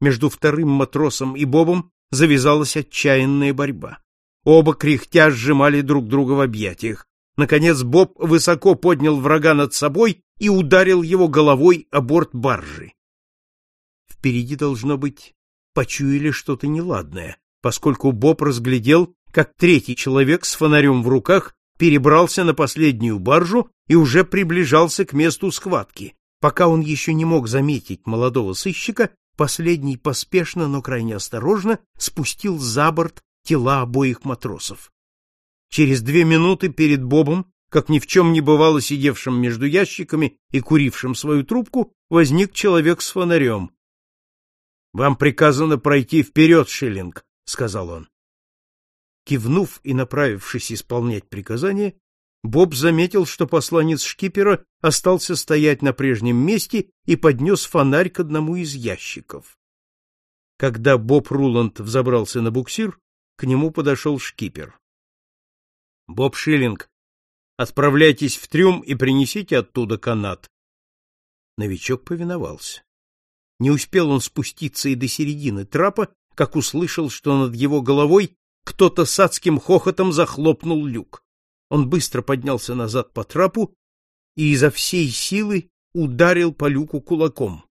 Между вторым матросом и Бобом завязалась отчаянная борьба. Оба кряхтя сжимали друг друга в объятиях. Наконец Боб высоко поднял врага над собой и ударил его головой о борт баржи. Впереди, должно быть, почуяли что-то неладное, поскольку Боб разглядел, как третий человек с фонарем в руках перебрался на последнюю баржу и уже приближался к месту схватки. Пока он еще не мог заметить молодого сыщика, последний поспешно, но крайне осторожно спустил за борт тела обоих матросов. Через две минуты перед Бобом, как ни в чем не бывало сидевшим между ящиками и курившим свою трубку, возник человек с фонарем. — Вам приказано пройти вперед, Шиллинг, — сказал он. Кивнув и направившись исполнять приказание, Боб заметил, что посланец шкипера остался стоять на прежнем месте и поднес фонарь к одному из ящиков. Когда Боб Руланд взобрался на буксир, к нему подошел шкипер. — Боб Шиллинг, отправляйтесь в трюм и принесите оттуда канат. Новичок повиновался. Не успел он спуститься и до середины трапа, как услышал, что над его головой кто-то с адским хохотом захлопнул люк. Он быстро поднялся назад по трапу и изо всей силы ударил по люку кулаком.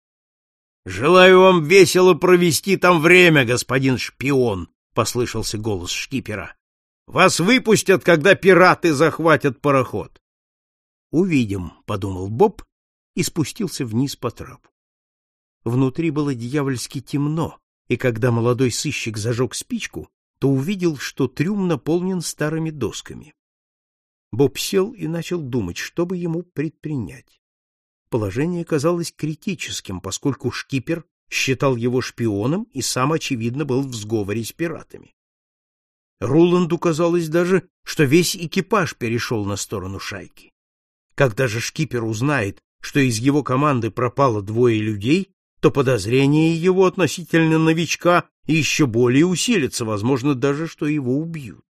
— Желаю вам весело провести там время, господин шпион, — послышался голос шкипера. — Вас выпустят, когда пираты захватят пароход. — Увидим, — подумал Боб и спустился вниз по трапу. Внутри было дьявольски темно, и когда молодой сыщик зажег спичку, то увидел, что трюм наполнен старыми досками. Боб сел и начал думать, что бы ему предпринять. Положение казалось критическим, поскольку шкипер считал его шпионом и сам, очевидно, был в сговоре с пиратами. Руланду казалось даже, что весь экипаж перешел на сторону шайки. Когда же шкипер узнает, что из его команды пропало двое людей, то подозрение его относительно новичка еще более усилится, возможно, даже, что его убьют.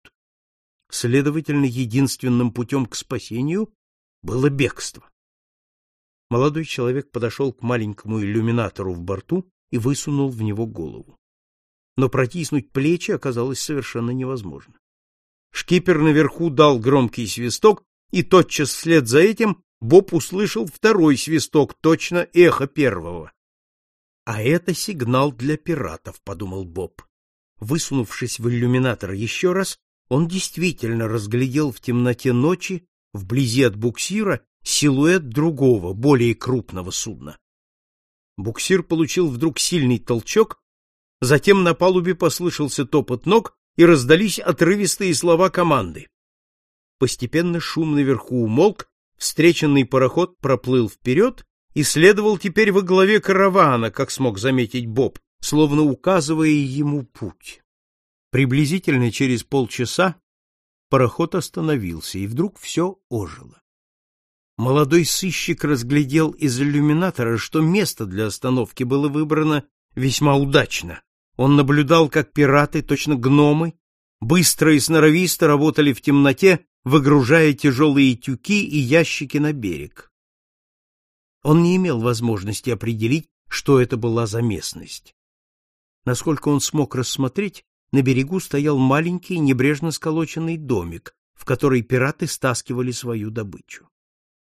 Следовательно, единственным путем к спасению было бегство. Молодой человек подошел к маленькому иллюминатору в борту и высунул в него голову. Но протиснуть плечи оказалось совершенно невозможно. Шкипер наверху дал громкий свисток, и тотчас вслед за этим Боб услышал второй свисток, точно эхо первого. А это сигнал для пиратов, подумал Боб. Высунувшись в иллюминатор еще раз, он действительно разглядел в темноте ночи, вблизи от буксира, силуэт другого, более крупного судна. Буксир получил вдруг сильный толчок, затем на палубе послышался топот ног и раздались отрывистые слова команды. Постепенно шум наверху умолк, встреченный пароход проплыл вперед, и следовал теперь во главе каравана, как смог заметить Боб, словно указывая ему путь. Приблизительно через полчаса пароход остановился, и вдруг все ожило. Молодой сыщик разглядел из иллюминатора, что место для остановки было выбрано весьма удачно. Он наблюдал, как пираты, точно гномы, быстро и сноровисто работали в темноте, выгружая тяжелые тюки и ящики на берег. Он не имел возможности определить, что это была за местность. Насколько он смог рассмотреть, на берегу стоял маленький небрежно сколоченный домик, в который пираты стаскивали свою добычу.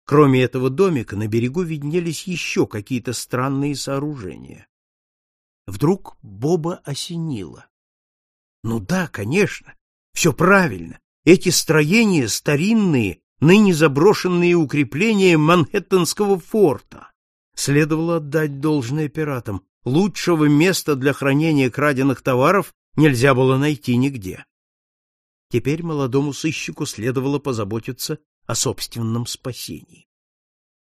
Кроме этого домика, на берегу виднелись еще какие-то странные сооружения. Вдруг Боба осенило. Ну да, конечно, все правильно. Эти строения старинные, ныне заброшенные укрепления Манхэттенского форта. Следовало отдать должное пиратам. Лучшего места для хранения краденных товаров нельзя было найти нигде. Теперь молодому сыщику следовало позаботиться о собственном спасении.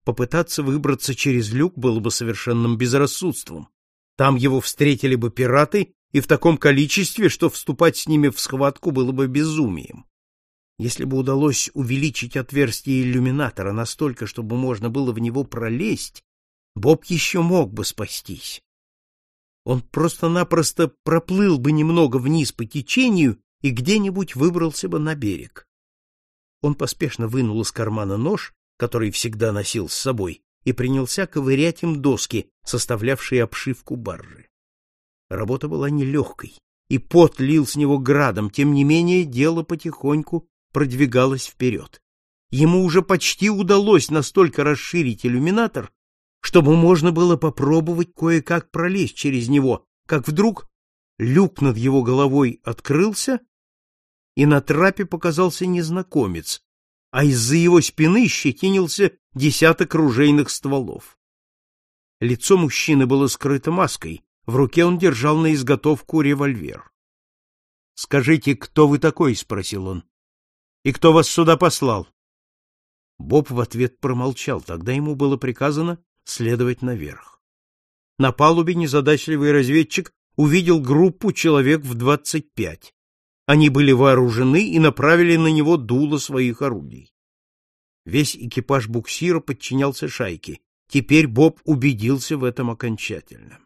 Попытаться выбраться через люк было бы совершенным безрассудством. Там его встретили бы пираты и в таком количестве, что вступать с ними в схватку было бы безумием. Если бы удалось увеличить отверстие иллюминатора настолько, чтобы можно было в него пролезть, Боб еще мог бы спастись. Он просто-напросто проплыл бы немного вниз по течению и где-нибудь выбрался бы на берег. Он поспешно вынул из кармана нож, который всегда носил с собой, и принялся ковырять им доски, составлявшие обшивку баржи. Работа была нелегкой, и пот лил с него градом, тем не менее дело потихоньку продвигалось вперед. Ему уже почти удалось настолько расширить иллюминатор, чтобы можно было попробовать кое-как пролезть через него, как вдруг люк над его головой открылся, и на трапе показался незнакомец, а из-за его спины щетинился десяток ружейных стволов. Лицо мужчины было скрыто маской, в руке он держал на изготовку револьвер. — Скажите, кто вы такой? — спросил он. — И кто вас сюда послал? Боб в ответ промолчал, тогда ему было приказано следовать наверх. На палубе незадачливый разведчик увидел группу человек в двадцать пять. Они были вооружены и направили на него дуло своих орудий. Весь экипаж буксира подчинялся шайке. Теперь Боб убедился в этом окончательно.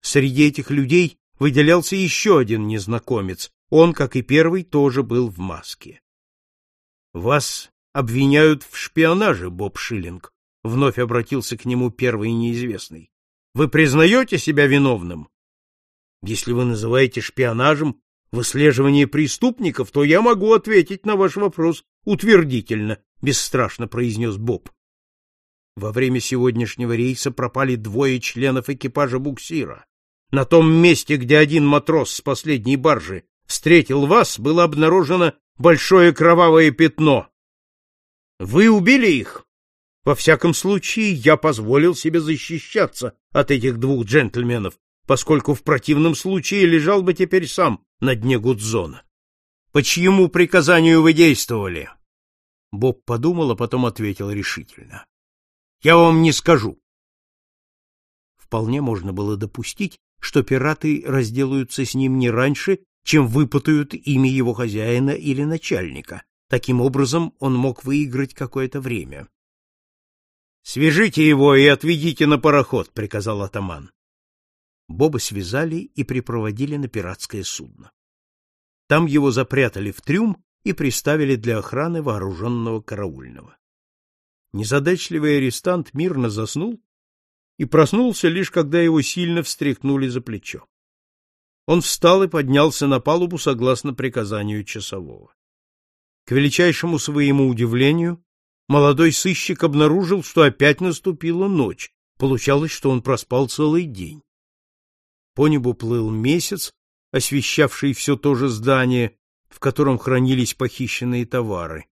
Среди этих людей выделялся еще один незнакомец. Он, как и первый, тоже был в маске. — Вас обвиняют в шпионаже, Боб Шиллинг, — вновь обратился к нему первый неизвестный. — Вы признаете себя виновным? — Если вы называете шпионажем выслеживание преступников, то я могу ответить на ваш вопрос утвердительно, — бесстрашно произнес Боб. Во время сегодняшнего рейса пропали двое членов экипажа буксира. На том месте, где один матрос с последней баржи встретил вас, было обнаружено большое кровавое пятно. Вы убили их? Во всяком случае, я позволил себе защищаться от этих двух джентльменов, поскольку в противном случае лежал бы теперь сам на дне Гудзона. По чьему приказанию вы действовали? Боб подумал, а потом ответил решительно. Я вам не скажу. Вполне можно было допустить, что пираты разделаются с ним не раньше, чем выпутают имя его хозяина или начальника. Таким образом, он мог выиграть какое-то время. «Свяжите его и отведите на пароход», — приказал атаман. Боба связали и припроводили на пиратское судно. Там его запрятали в трюм и приставили для охраны вооруженного караульного. Незадачливый арестант мирно заснул и проснулся лишь когда его сильно встряхнули за плечо. Он встал и поднялся на палубу согласно приказанию часового. К величайшему своему удивлению, молодой сыщик обнаружил, что опять наступила ночь. Получалось, что он проспал целый день. По небу плыл месяц, освещавший все то же здание, в котором хранились похищенные товары.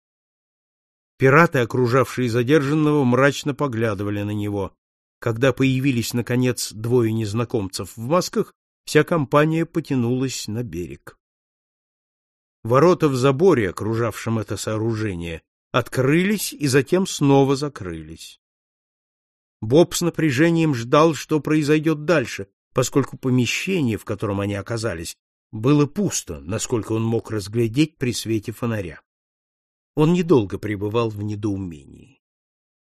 Пираты, окружавшие задержанного, мрачно поглядывали на него. Когда появились, наконец, двое незнакомцев в масках, вся компания потянулась на берег. Ворота в заборе, окружавшем это сооружение, открылись и затем снова закрылись. Боб с напряжением ждал, что произойдет дальше, поскольку помещение, в котором они оказались, было пусто, насколько он мог разглядеть при свете фонаря. Он недолго пребывал в недоумении.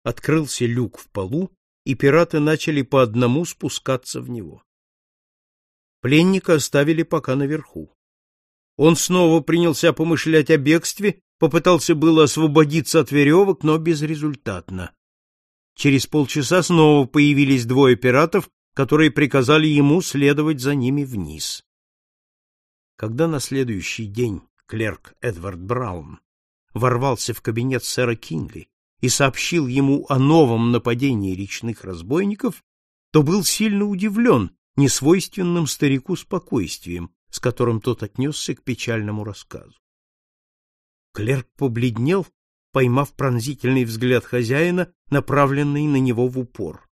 Открылся люк в полу, и пираты начали по одному спускаться в него. Пленника оставили пока наверху. Он снова принялся помышлять о бегстве, попытался было освободиться от веревок, но безрезультатно. Через полчаса снова появились двое пиратов которые приказали ему следовать за ними вниз. Когда на следующий день клерк Эдвард Браун ворвался в кабинет сэра Кинли и сообщил ему о новом нападении речных разбойников, то был сильно удивлен несвойственным старику спокойствием, с которым тот отнесся к печальному рассказу. Клерк побледнел, поймав пронзительный взгляд хозяина, направленный на него в упор.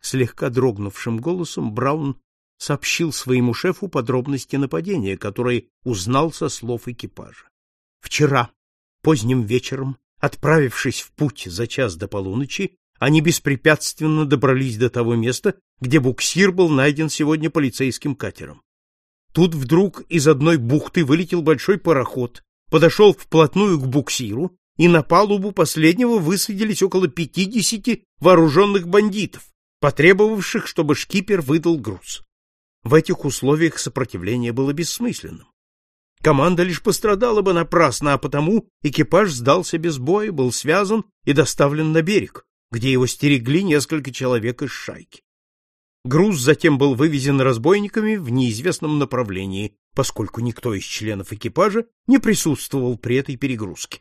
Слегка дрогнувшим голосом Браун сообщил своему шефу подробности нападения, которые узнал со слов экипажа. Вчера, поздним вечером, отправившись в путь за час до полуночи, они беспрепятственно добрались до того места, где буксир был найден сегодня полицейским катером. Тут вдруг из одной бухты вылетел большой пароход, подошел вплотную к буксиру, и на палубу последнего высадились около пятидесяти вооруженных бандитов, потребовавших, чтобы шкипер выдал груз. В этих условиях сопротивление было бессмысленным. Команда лишь пострадала бы напрасно, а потому экипаж сдался без боя, был связан и доставлен на берег, где его стерегли несколько человек из шайки. Груз затем был вывезен разбойниками в неизвестном направлении, поскольку никто из членов экипажа не присутствовал при этой перегрузке.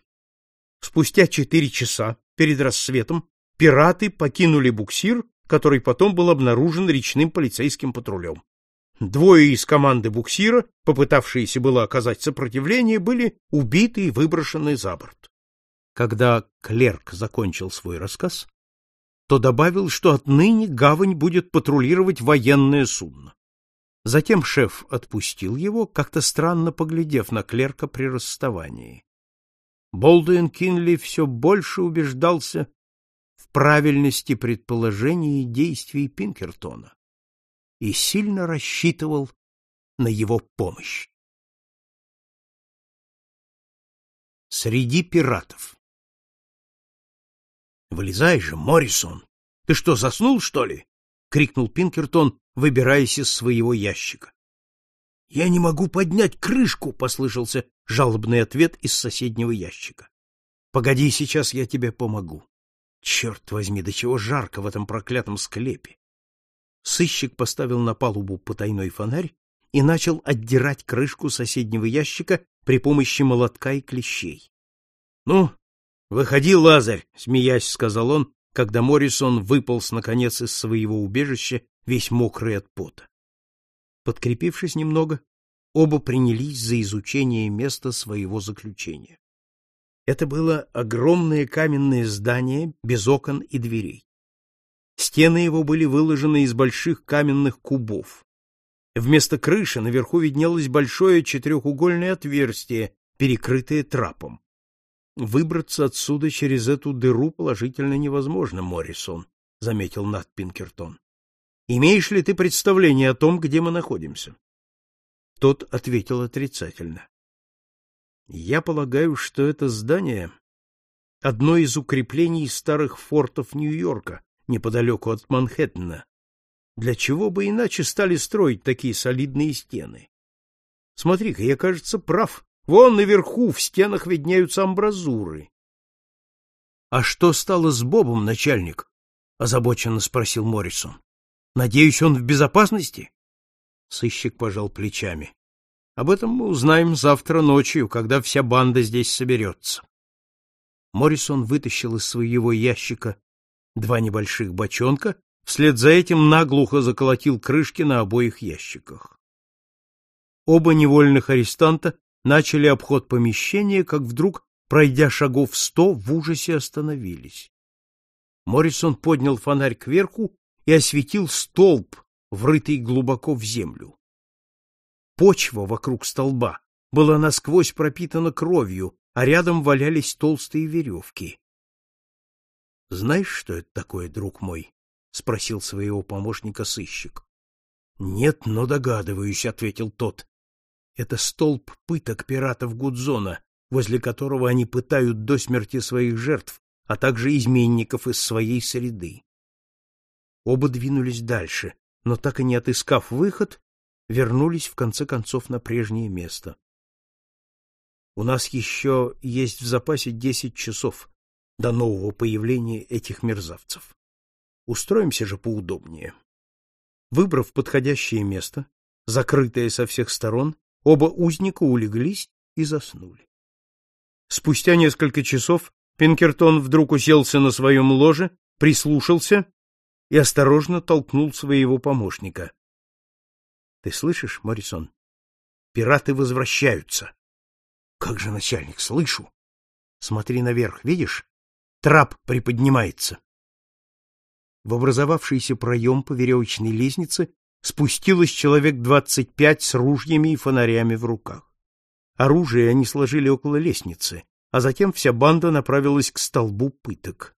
Спустя четыре часа перед рассветом пираты покинули буксир, который потом был обнаружен речным полицейским патрулем. Двое из команды буксира, попытавшиеся было оказать сопротивление, были убиты и выброшены за борт. Когда клерк закончил свой рассказ, то добавил, что отныне гавань будет патрулировать военное судно. Затем шеф отпустил его, как-то странно поглядев на клерка при расставании. Болдуин Кинли все больше убеждался в правильности предположений и действий Пинкертона и сильно рассчитывал на его помощь. Среди пиратов Вылезай же, Моррисон! Ты что, заснул, что ли? крикнул Пинкертон, выбираясь из своего ящика. Я не могу поднять крышку, послышался жалобный ответ из соседнего ящика. Погоди, сейчас я тебе помогу. Черт возьми, до чего жарко в этом проклятом склепе. Сыщик поставил на палубу потайной фонарь и начал отдирать крышку соседнего ящика при помощи молотка и клещей. — Ну, выходи, Лазарь, — смеясь сказал он, когда Моррисон выполз, наконец, из своего убежища, весь мокрый от пота. Подкрепившись немного, оба принялись за изучение места своего заключения. Это было огромное каменное здание без окон и дверей. Стены его были выложены из больших каменных кубов. Вместо крыши наверху виднелось большое четырехугольное отверстие, перекрытое трапом. Выбраться отсюда через эту дыру положительно невозможно, Моррисон, заметил Нат Пинкертон. Имеешь ли ты представление о том, где мы находимся? Тот ответил отрицательно. Я полагаю, что это здание одно из укреплений старых фортов Нью-Йорка, неподалеку от Манхэттена. Для чего бы иначе стали строить такие солидные стены? Смотри-ка, я, кажется, прав. Вон наверху в стенах виднеются амбразуры. — А что стало с Бобом, начальник? — озабоченно спросил Моррисон. — Надеюсь, он в безопасности? Сыщик пожал плечами. — Об этом мы узнаем завтра ночью, когда вся банда здесь соберется. Моррисон вытащил из своего ящика два небольших бочонка, вслед за этим наглухо заколотил крышки на обоих ящиках. Оба невольных арестанта начали обход помещения, как вдруг, пройдя шагов сто, в ужасе остановились. Моррисон поднял фонарь кверху и осветил столб, врытый глубоко в землю. Почва вокруг столба была насквозь пропитана кровью, а рядом валялись толстые веревки. — Знаешь, что это такое, друг мой? — спросил своего помощника сыщик. — Нет, но догадываюсь, — ответил тот. — Это столб пыток пиратов Гудзона, возле которого они пытают до смерти своих жертв, а также изменников из своей среды. Оба двинулись дальше, но так и не отыскав выход, вернулись в конце концов на прежнее место. — У нас еще есть в запасе десять часов, до нового появления этих мерзавцев. Устроимся же поудобнее. Выбрав подходящее место, закрытое со всех сторон, оба узника улеглись и заснули. Спустя несколько часов Пинкертон вдруг уселся на своем ложе, прислушался и осторожно толкнул своего помощника. — Ты слышишь, Моррисон? Пираты возвращаются. — Как же, начальник, слышу. Смотри наверх, видишь? Трап приподнимается. В образовавшийся проем по веревочной лестнице спустилось человек двадцать пять с ружьями и фонарями в руках. Оружие они сложили около лестницы, а затем вся банда направилась к столбу пыток.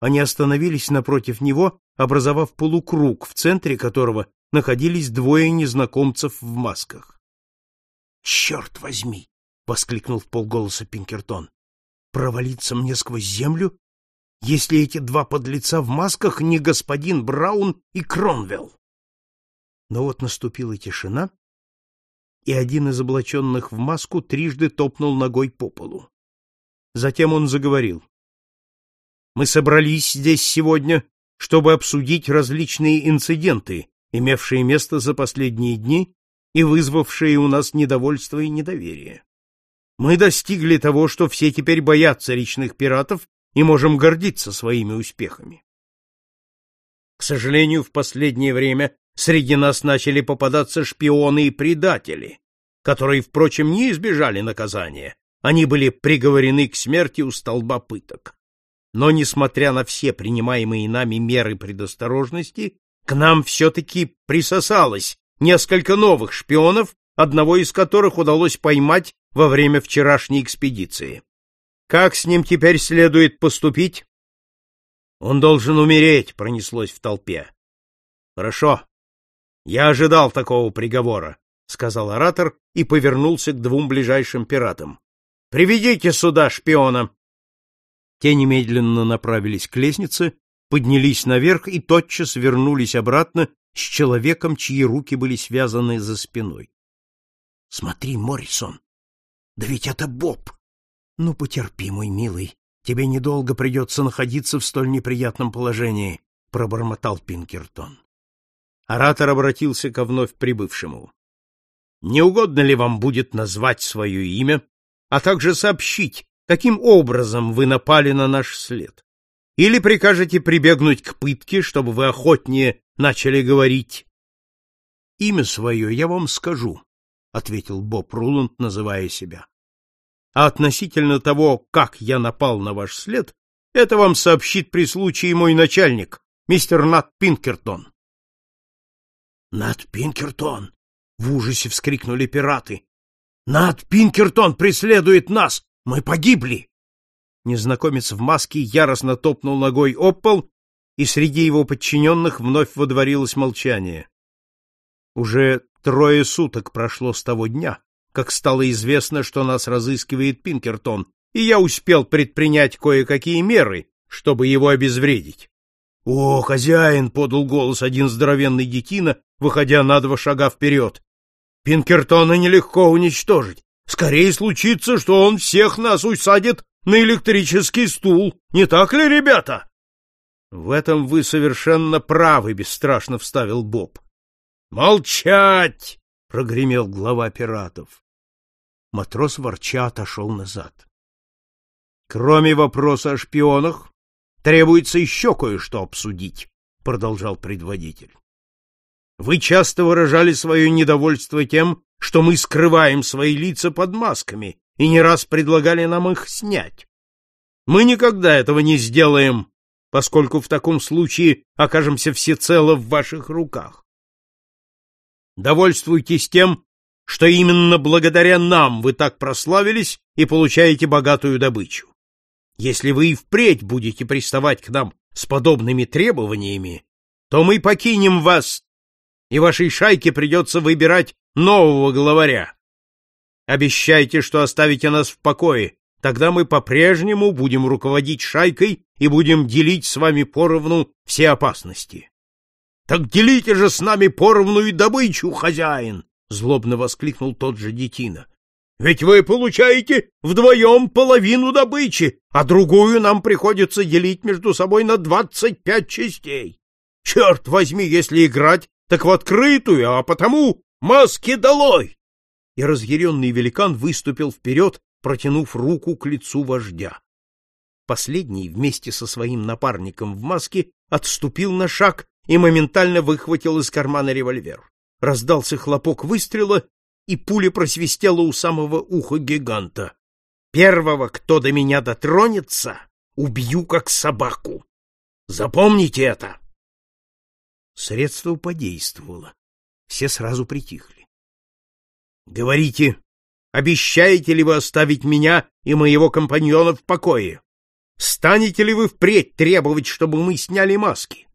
Они остановились напротив него, образовав полукруг, в центре которого находились двое незнакомцев в масках. «Черт возьми!» — воскликнул в полголоса Пинкертон. «Провалиться мне сквозь землю, если эти два подлеца в масках не господин Браун и Кронвелл?» Но вот наступила тишина, и один из облаченных в маску трижды топнул ногой по полу. Затем он заговорил. «Мы собрались здесь сегодня, чтобы обсудить различные инциденты, имевшие место за последние дни и вызвавшие у нас недовольство и недоверие. Мы достигли того, что все теперь боятся речных пиратов и можем гордиться своими успехами. К сожалению, в последнее время среди нас начали попадаться шпионы и предатели, которые, впрочем, не избежали наказания. Они были приговорены к смерти у столба пыток. Но, несмотря на все принимаемые нами меры предосторожности, к нам все-таки присосалось несколько новых шпионов, одного из которых удалось поймать во время вчерашней экспедиции. Как с ним теперь следует поступить? Он должен умереть, пронеслось в толпе. Хорошо. Я ожидал такого приговора, сказал оратор и повернулся к двум ближайшим пиратам. Приведите сюда шпиона. Те немедленно направились к лестнице, поднялись наверх и тотчас вернулись обратно с человеком, чьи руки были связаны за спиной. — Смотри, Моррисон, да ведь это Боб! Ну, потерпи, мой милый, тебе недолго придется находиться в столь неприятном положении, — пробормотал Пинкертон. Оратор обратился ко вновь прибывшему. — Не угодно ли вам будет назвать свое имя, а также сообщить, каким образом вы напали на наш след? Или прикажете прибегнуть к пытке, чтобы вы охотнее начали говорить? — Имя свое я вам скажу, — ответил Боб Руланд, называя себя. — А относительно того, как я напал на ваш след, это вам сообщит при случае мой начальник, мистер Нат Пинкертон. — Нат Пинкертон! — в ужасе вскрикнули пираты. — Нат Пинкертон преследует нас! Мы погибли! Незнакомец в маске яростно топнул ногой об пол, и среди его подчиненных вновь водворилось молчание. Уже трое суток прошло с того дня, как стало известно, что нас разыскивает Пинкертон, и я успел предпринять кое-какие меры, чтобы его обезвредить. — О, хозяин! — подал голос один здоровенный детина, выходя на два шага вперед. — Пинкертона нелегко уничтожить. Скорее случится, что он всех нас усадит на электрический стул. Не так ли, ребята? — В этом вы совершенно правы, — бесстрашно вставил Боб. — Молчать! — прогремел глава пиратов. Матрос ворча отошел назад. — Кроме вопроса о шпионах, требуется еще кое-что обсудить, — продолжал предводитель. Вы часто выражали свое недовольство тем, что мы скрываем свои лица под масками, и не раз предлагали нам их снять. Мы никогда этого не сделаем, поскольку в таком случае окажемся всецело в ваших руках. Довольствуйтесь тем, что именно благодаря нам вы так прославились и получаете богатую добычу. Если вы и впредь будете приставать к нам с подобными требованиями, то мы покинем вас, и вашей шайке придется выбирать нового главаря. Обещайте, что оставите нас в покое, тогда мы по-прежнему будем руководить шайкой и будем делить с вами поровну все опасности. — Так делите же с нами поровну и добычу, хозяин! — злобно воскликнул тот же детина. — Ведь вы получаете вдвоем половину добычи, а другую нам приходится делить между собой на двадцать пять частей. Черт возьми, если играть, так в открытую, а потому маски долой! и разъяренный великан выступил вперед, протянув руку к лицу вождя. Последний вместе со своим напарником в маске отступил на шаг и моментально выхватил из кармана револьвер. Раздался хлопок выстрела, и пуля просвистела у самого уха гиганта. Первого, кто до меня дотронется, убью как собаку. Запомните это. Средство подействовало. Все сразу притихли. Говорите, обещаете ли вы оставить меня и моего компаньона в покое? Станете ли вы впредь требовать, чтобы мы сняли маски?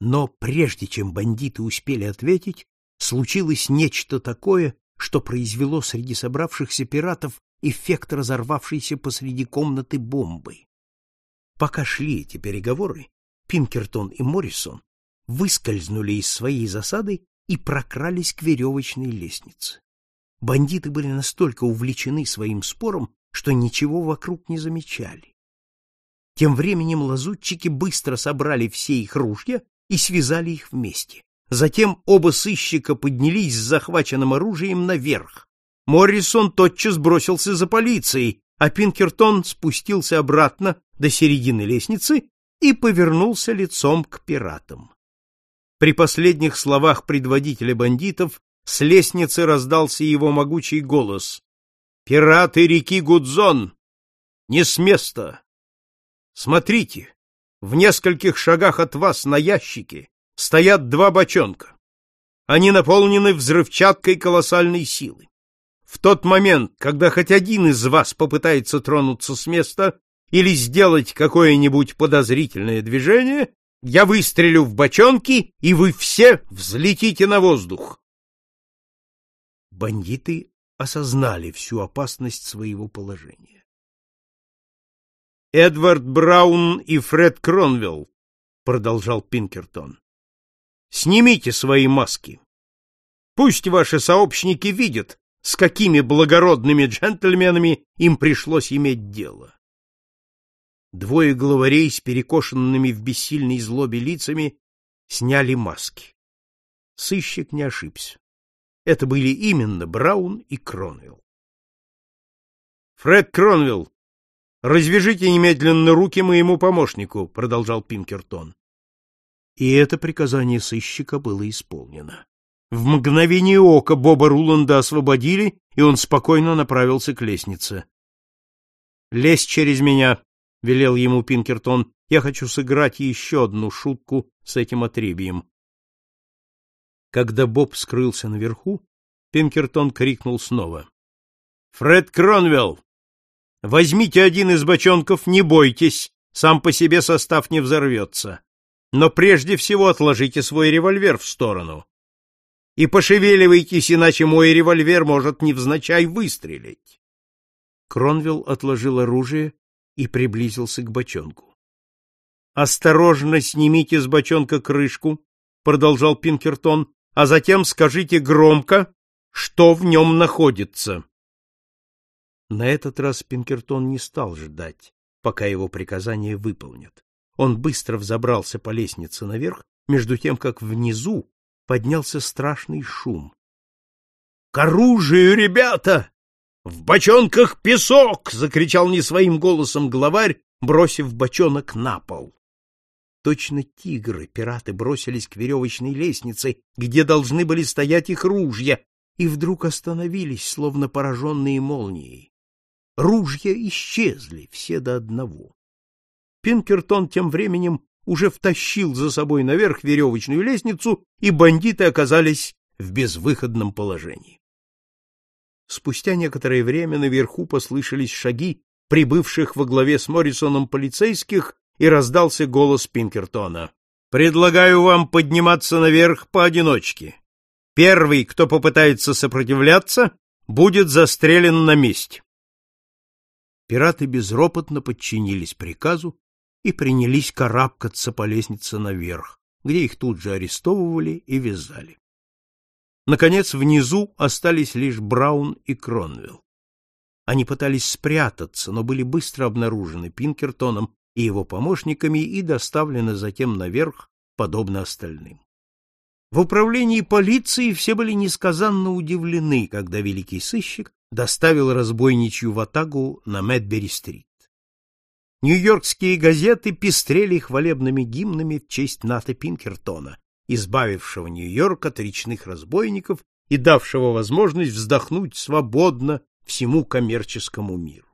Но прежде чем бандиты успели ответить, случилось нечто такое, что произвело среди собравшихся пиратов эффект разорвавшейся посреди комнаты бомбы. Пока шли эти переговоры, Пинкертон и Моррисон выскользнули из своей засады и прокрались к веревочной лестнице. Бандиты были настолько увлечены своим спором, что ничего вокруг не замечали. Тем временем лазутчики быстро собрали все их ружья и связали их вместе. Затем оба сыщика поднялись с захваченным оружием наверх. Моррисон тотчас бросился за полицией, а Пинкертон спустился обратно до середины лестницы и повернулся лицом к пиратам. При последних словах предводителя бандитов с лестницы раздался его могучий голос. «Пираты реки Гудзон! Не с места! Смотрите, в нескольких шагах от вас на ящике стоят два бочонка. Они наполнены взрывчаткой колоссальной силы. В тот момент, когда хоть один из вас попытается тронуться с места или сделать какое-нибудь подозрительное движение, я выстрелю в бочонки, и вы все взлетите на воздух. Бандиты осознали всю опасность своего положения. Эдвард Браун и Фред Кронвелл, продолжал Пинкертон. Снимите свои маски. Пусть ваши сообщники видят, с какими благородными джентльменами им пришлось иметь дело. Двое главарей с перекошенными в бессильной злобе лицами сняли маски. Сыщик не ошибся. Это были именно Браун и Кронвилл. Фред Кронвилл, развяжите немедленно руки моему помощнику, продолжал Пинкертон. И это приказание сыщика было исполнено. В мгновение ока Боба Руланда освободили, и он спокойно направился к лестнице. «Лезь через меня», — велел ему Пинкертон. «Я хочу сыграть еще одну шутку с этим отребием». Когда Боб скрылся наверху, Пинкертон крикнул снова. «Фред Кронвелл! Возьмите один из бочонков, не бойтесь, сам по себе состав не взорвется. Но прежде всего отложите свой револьвер в сторону и пошевеливайтесь, иначе мой револьвер может невзначай выстрелить. Кронвилл отложил оружие и приблизился к бочонку. Осторожно снимите с бочонка крышку, продолжал Пинкертон, а затем скажите громко, что в нем находится. На этот раз Пинкертон не стал ждать, пока его приказание выполнят. Он быстро взобрался по лестнице наверх, между тем как внизу поднялся страшный шум. — К оружию, ребята! В бочонках песок! — закричал не своим голосом главарь, бросив бочонок на пол. Точно тигры пираты бросились к веревочной лестнице, где должны были стоять их ружья, и вдруг остановились, словно пораженные молнией. Ружья исчезли, все до одного. Пинкертон тем временем уже втащил за собой наверх веревочную лестницу, и бандиты оказались в безвыходном положении. Спустя некоторое время наверху послышались шаги прибывших во главе с Моррисоном полицейских, и раздался голос Пинкертона. «Предлагаю вам подниматься наверх поодиночке. Первый, кто попытается сопротивляться, будет застрелен на месте». Пираты безропотно подчинились приказу и принялись карабкаться по лестнице наверх, где их тут же арестовывали и вязали. Наконец, внизу остались лишь Браун и Кронвилл. Они пытались спрятаться, но были быстро обнаружены Пинкертоном и его помощниками и доставлены затем наверх, подобно остальным. В управлении полиции все были несказанно удивлены, когда великий сыщик доставил разбойничью ватагу на Медбери-стрит. Нью-Йоркские газеты пестрели хвалебными гимнами в честь Ната Пинкертона, избавившего Нью-Йорк от речных разбойников и давшего возможность вздохнуть свободно всему коммерческому миру.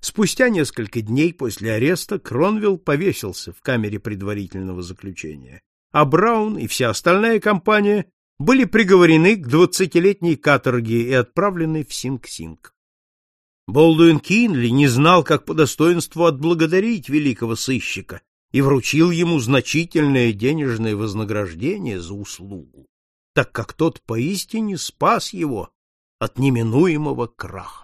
Спустя несколько дней после ареста Кронвилл повесился в камере предварительного заключения, а Браун и вся остальная компания были приговорены к двадцатилетней каторге и отправлены в Синг-Синг. Болдуин Кинли не знал, как по достоинству отблагодарить великого сыщика и вручил ему значительное денежное вознаграждение за услугу, так как тот поистине спас его от неминуемого краха.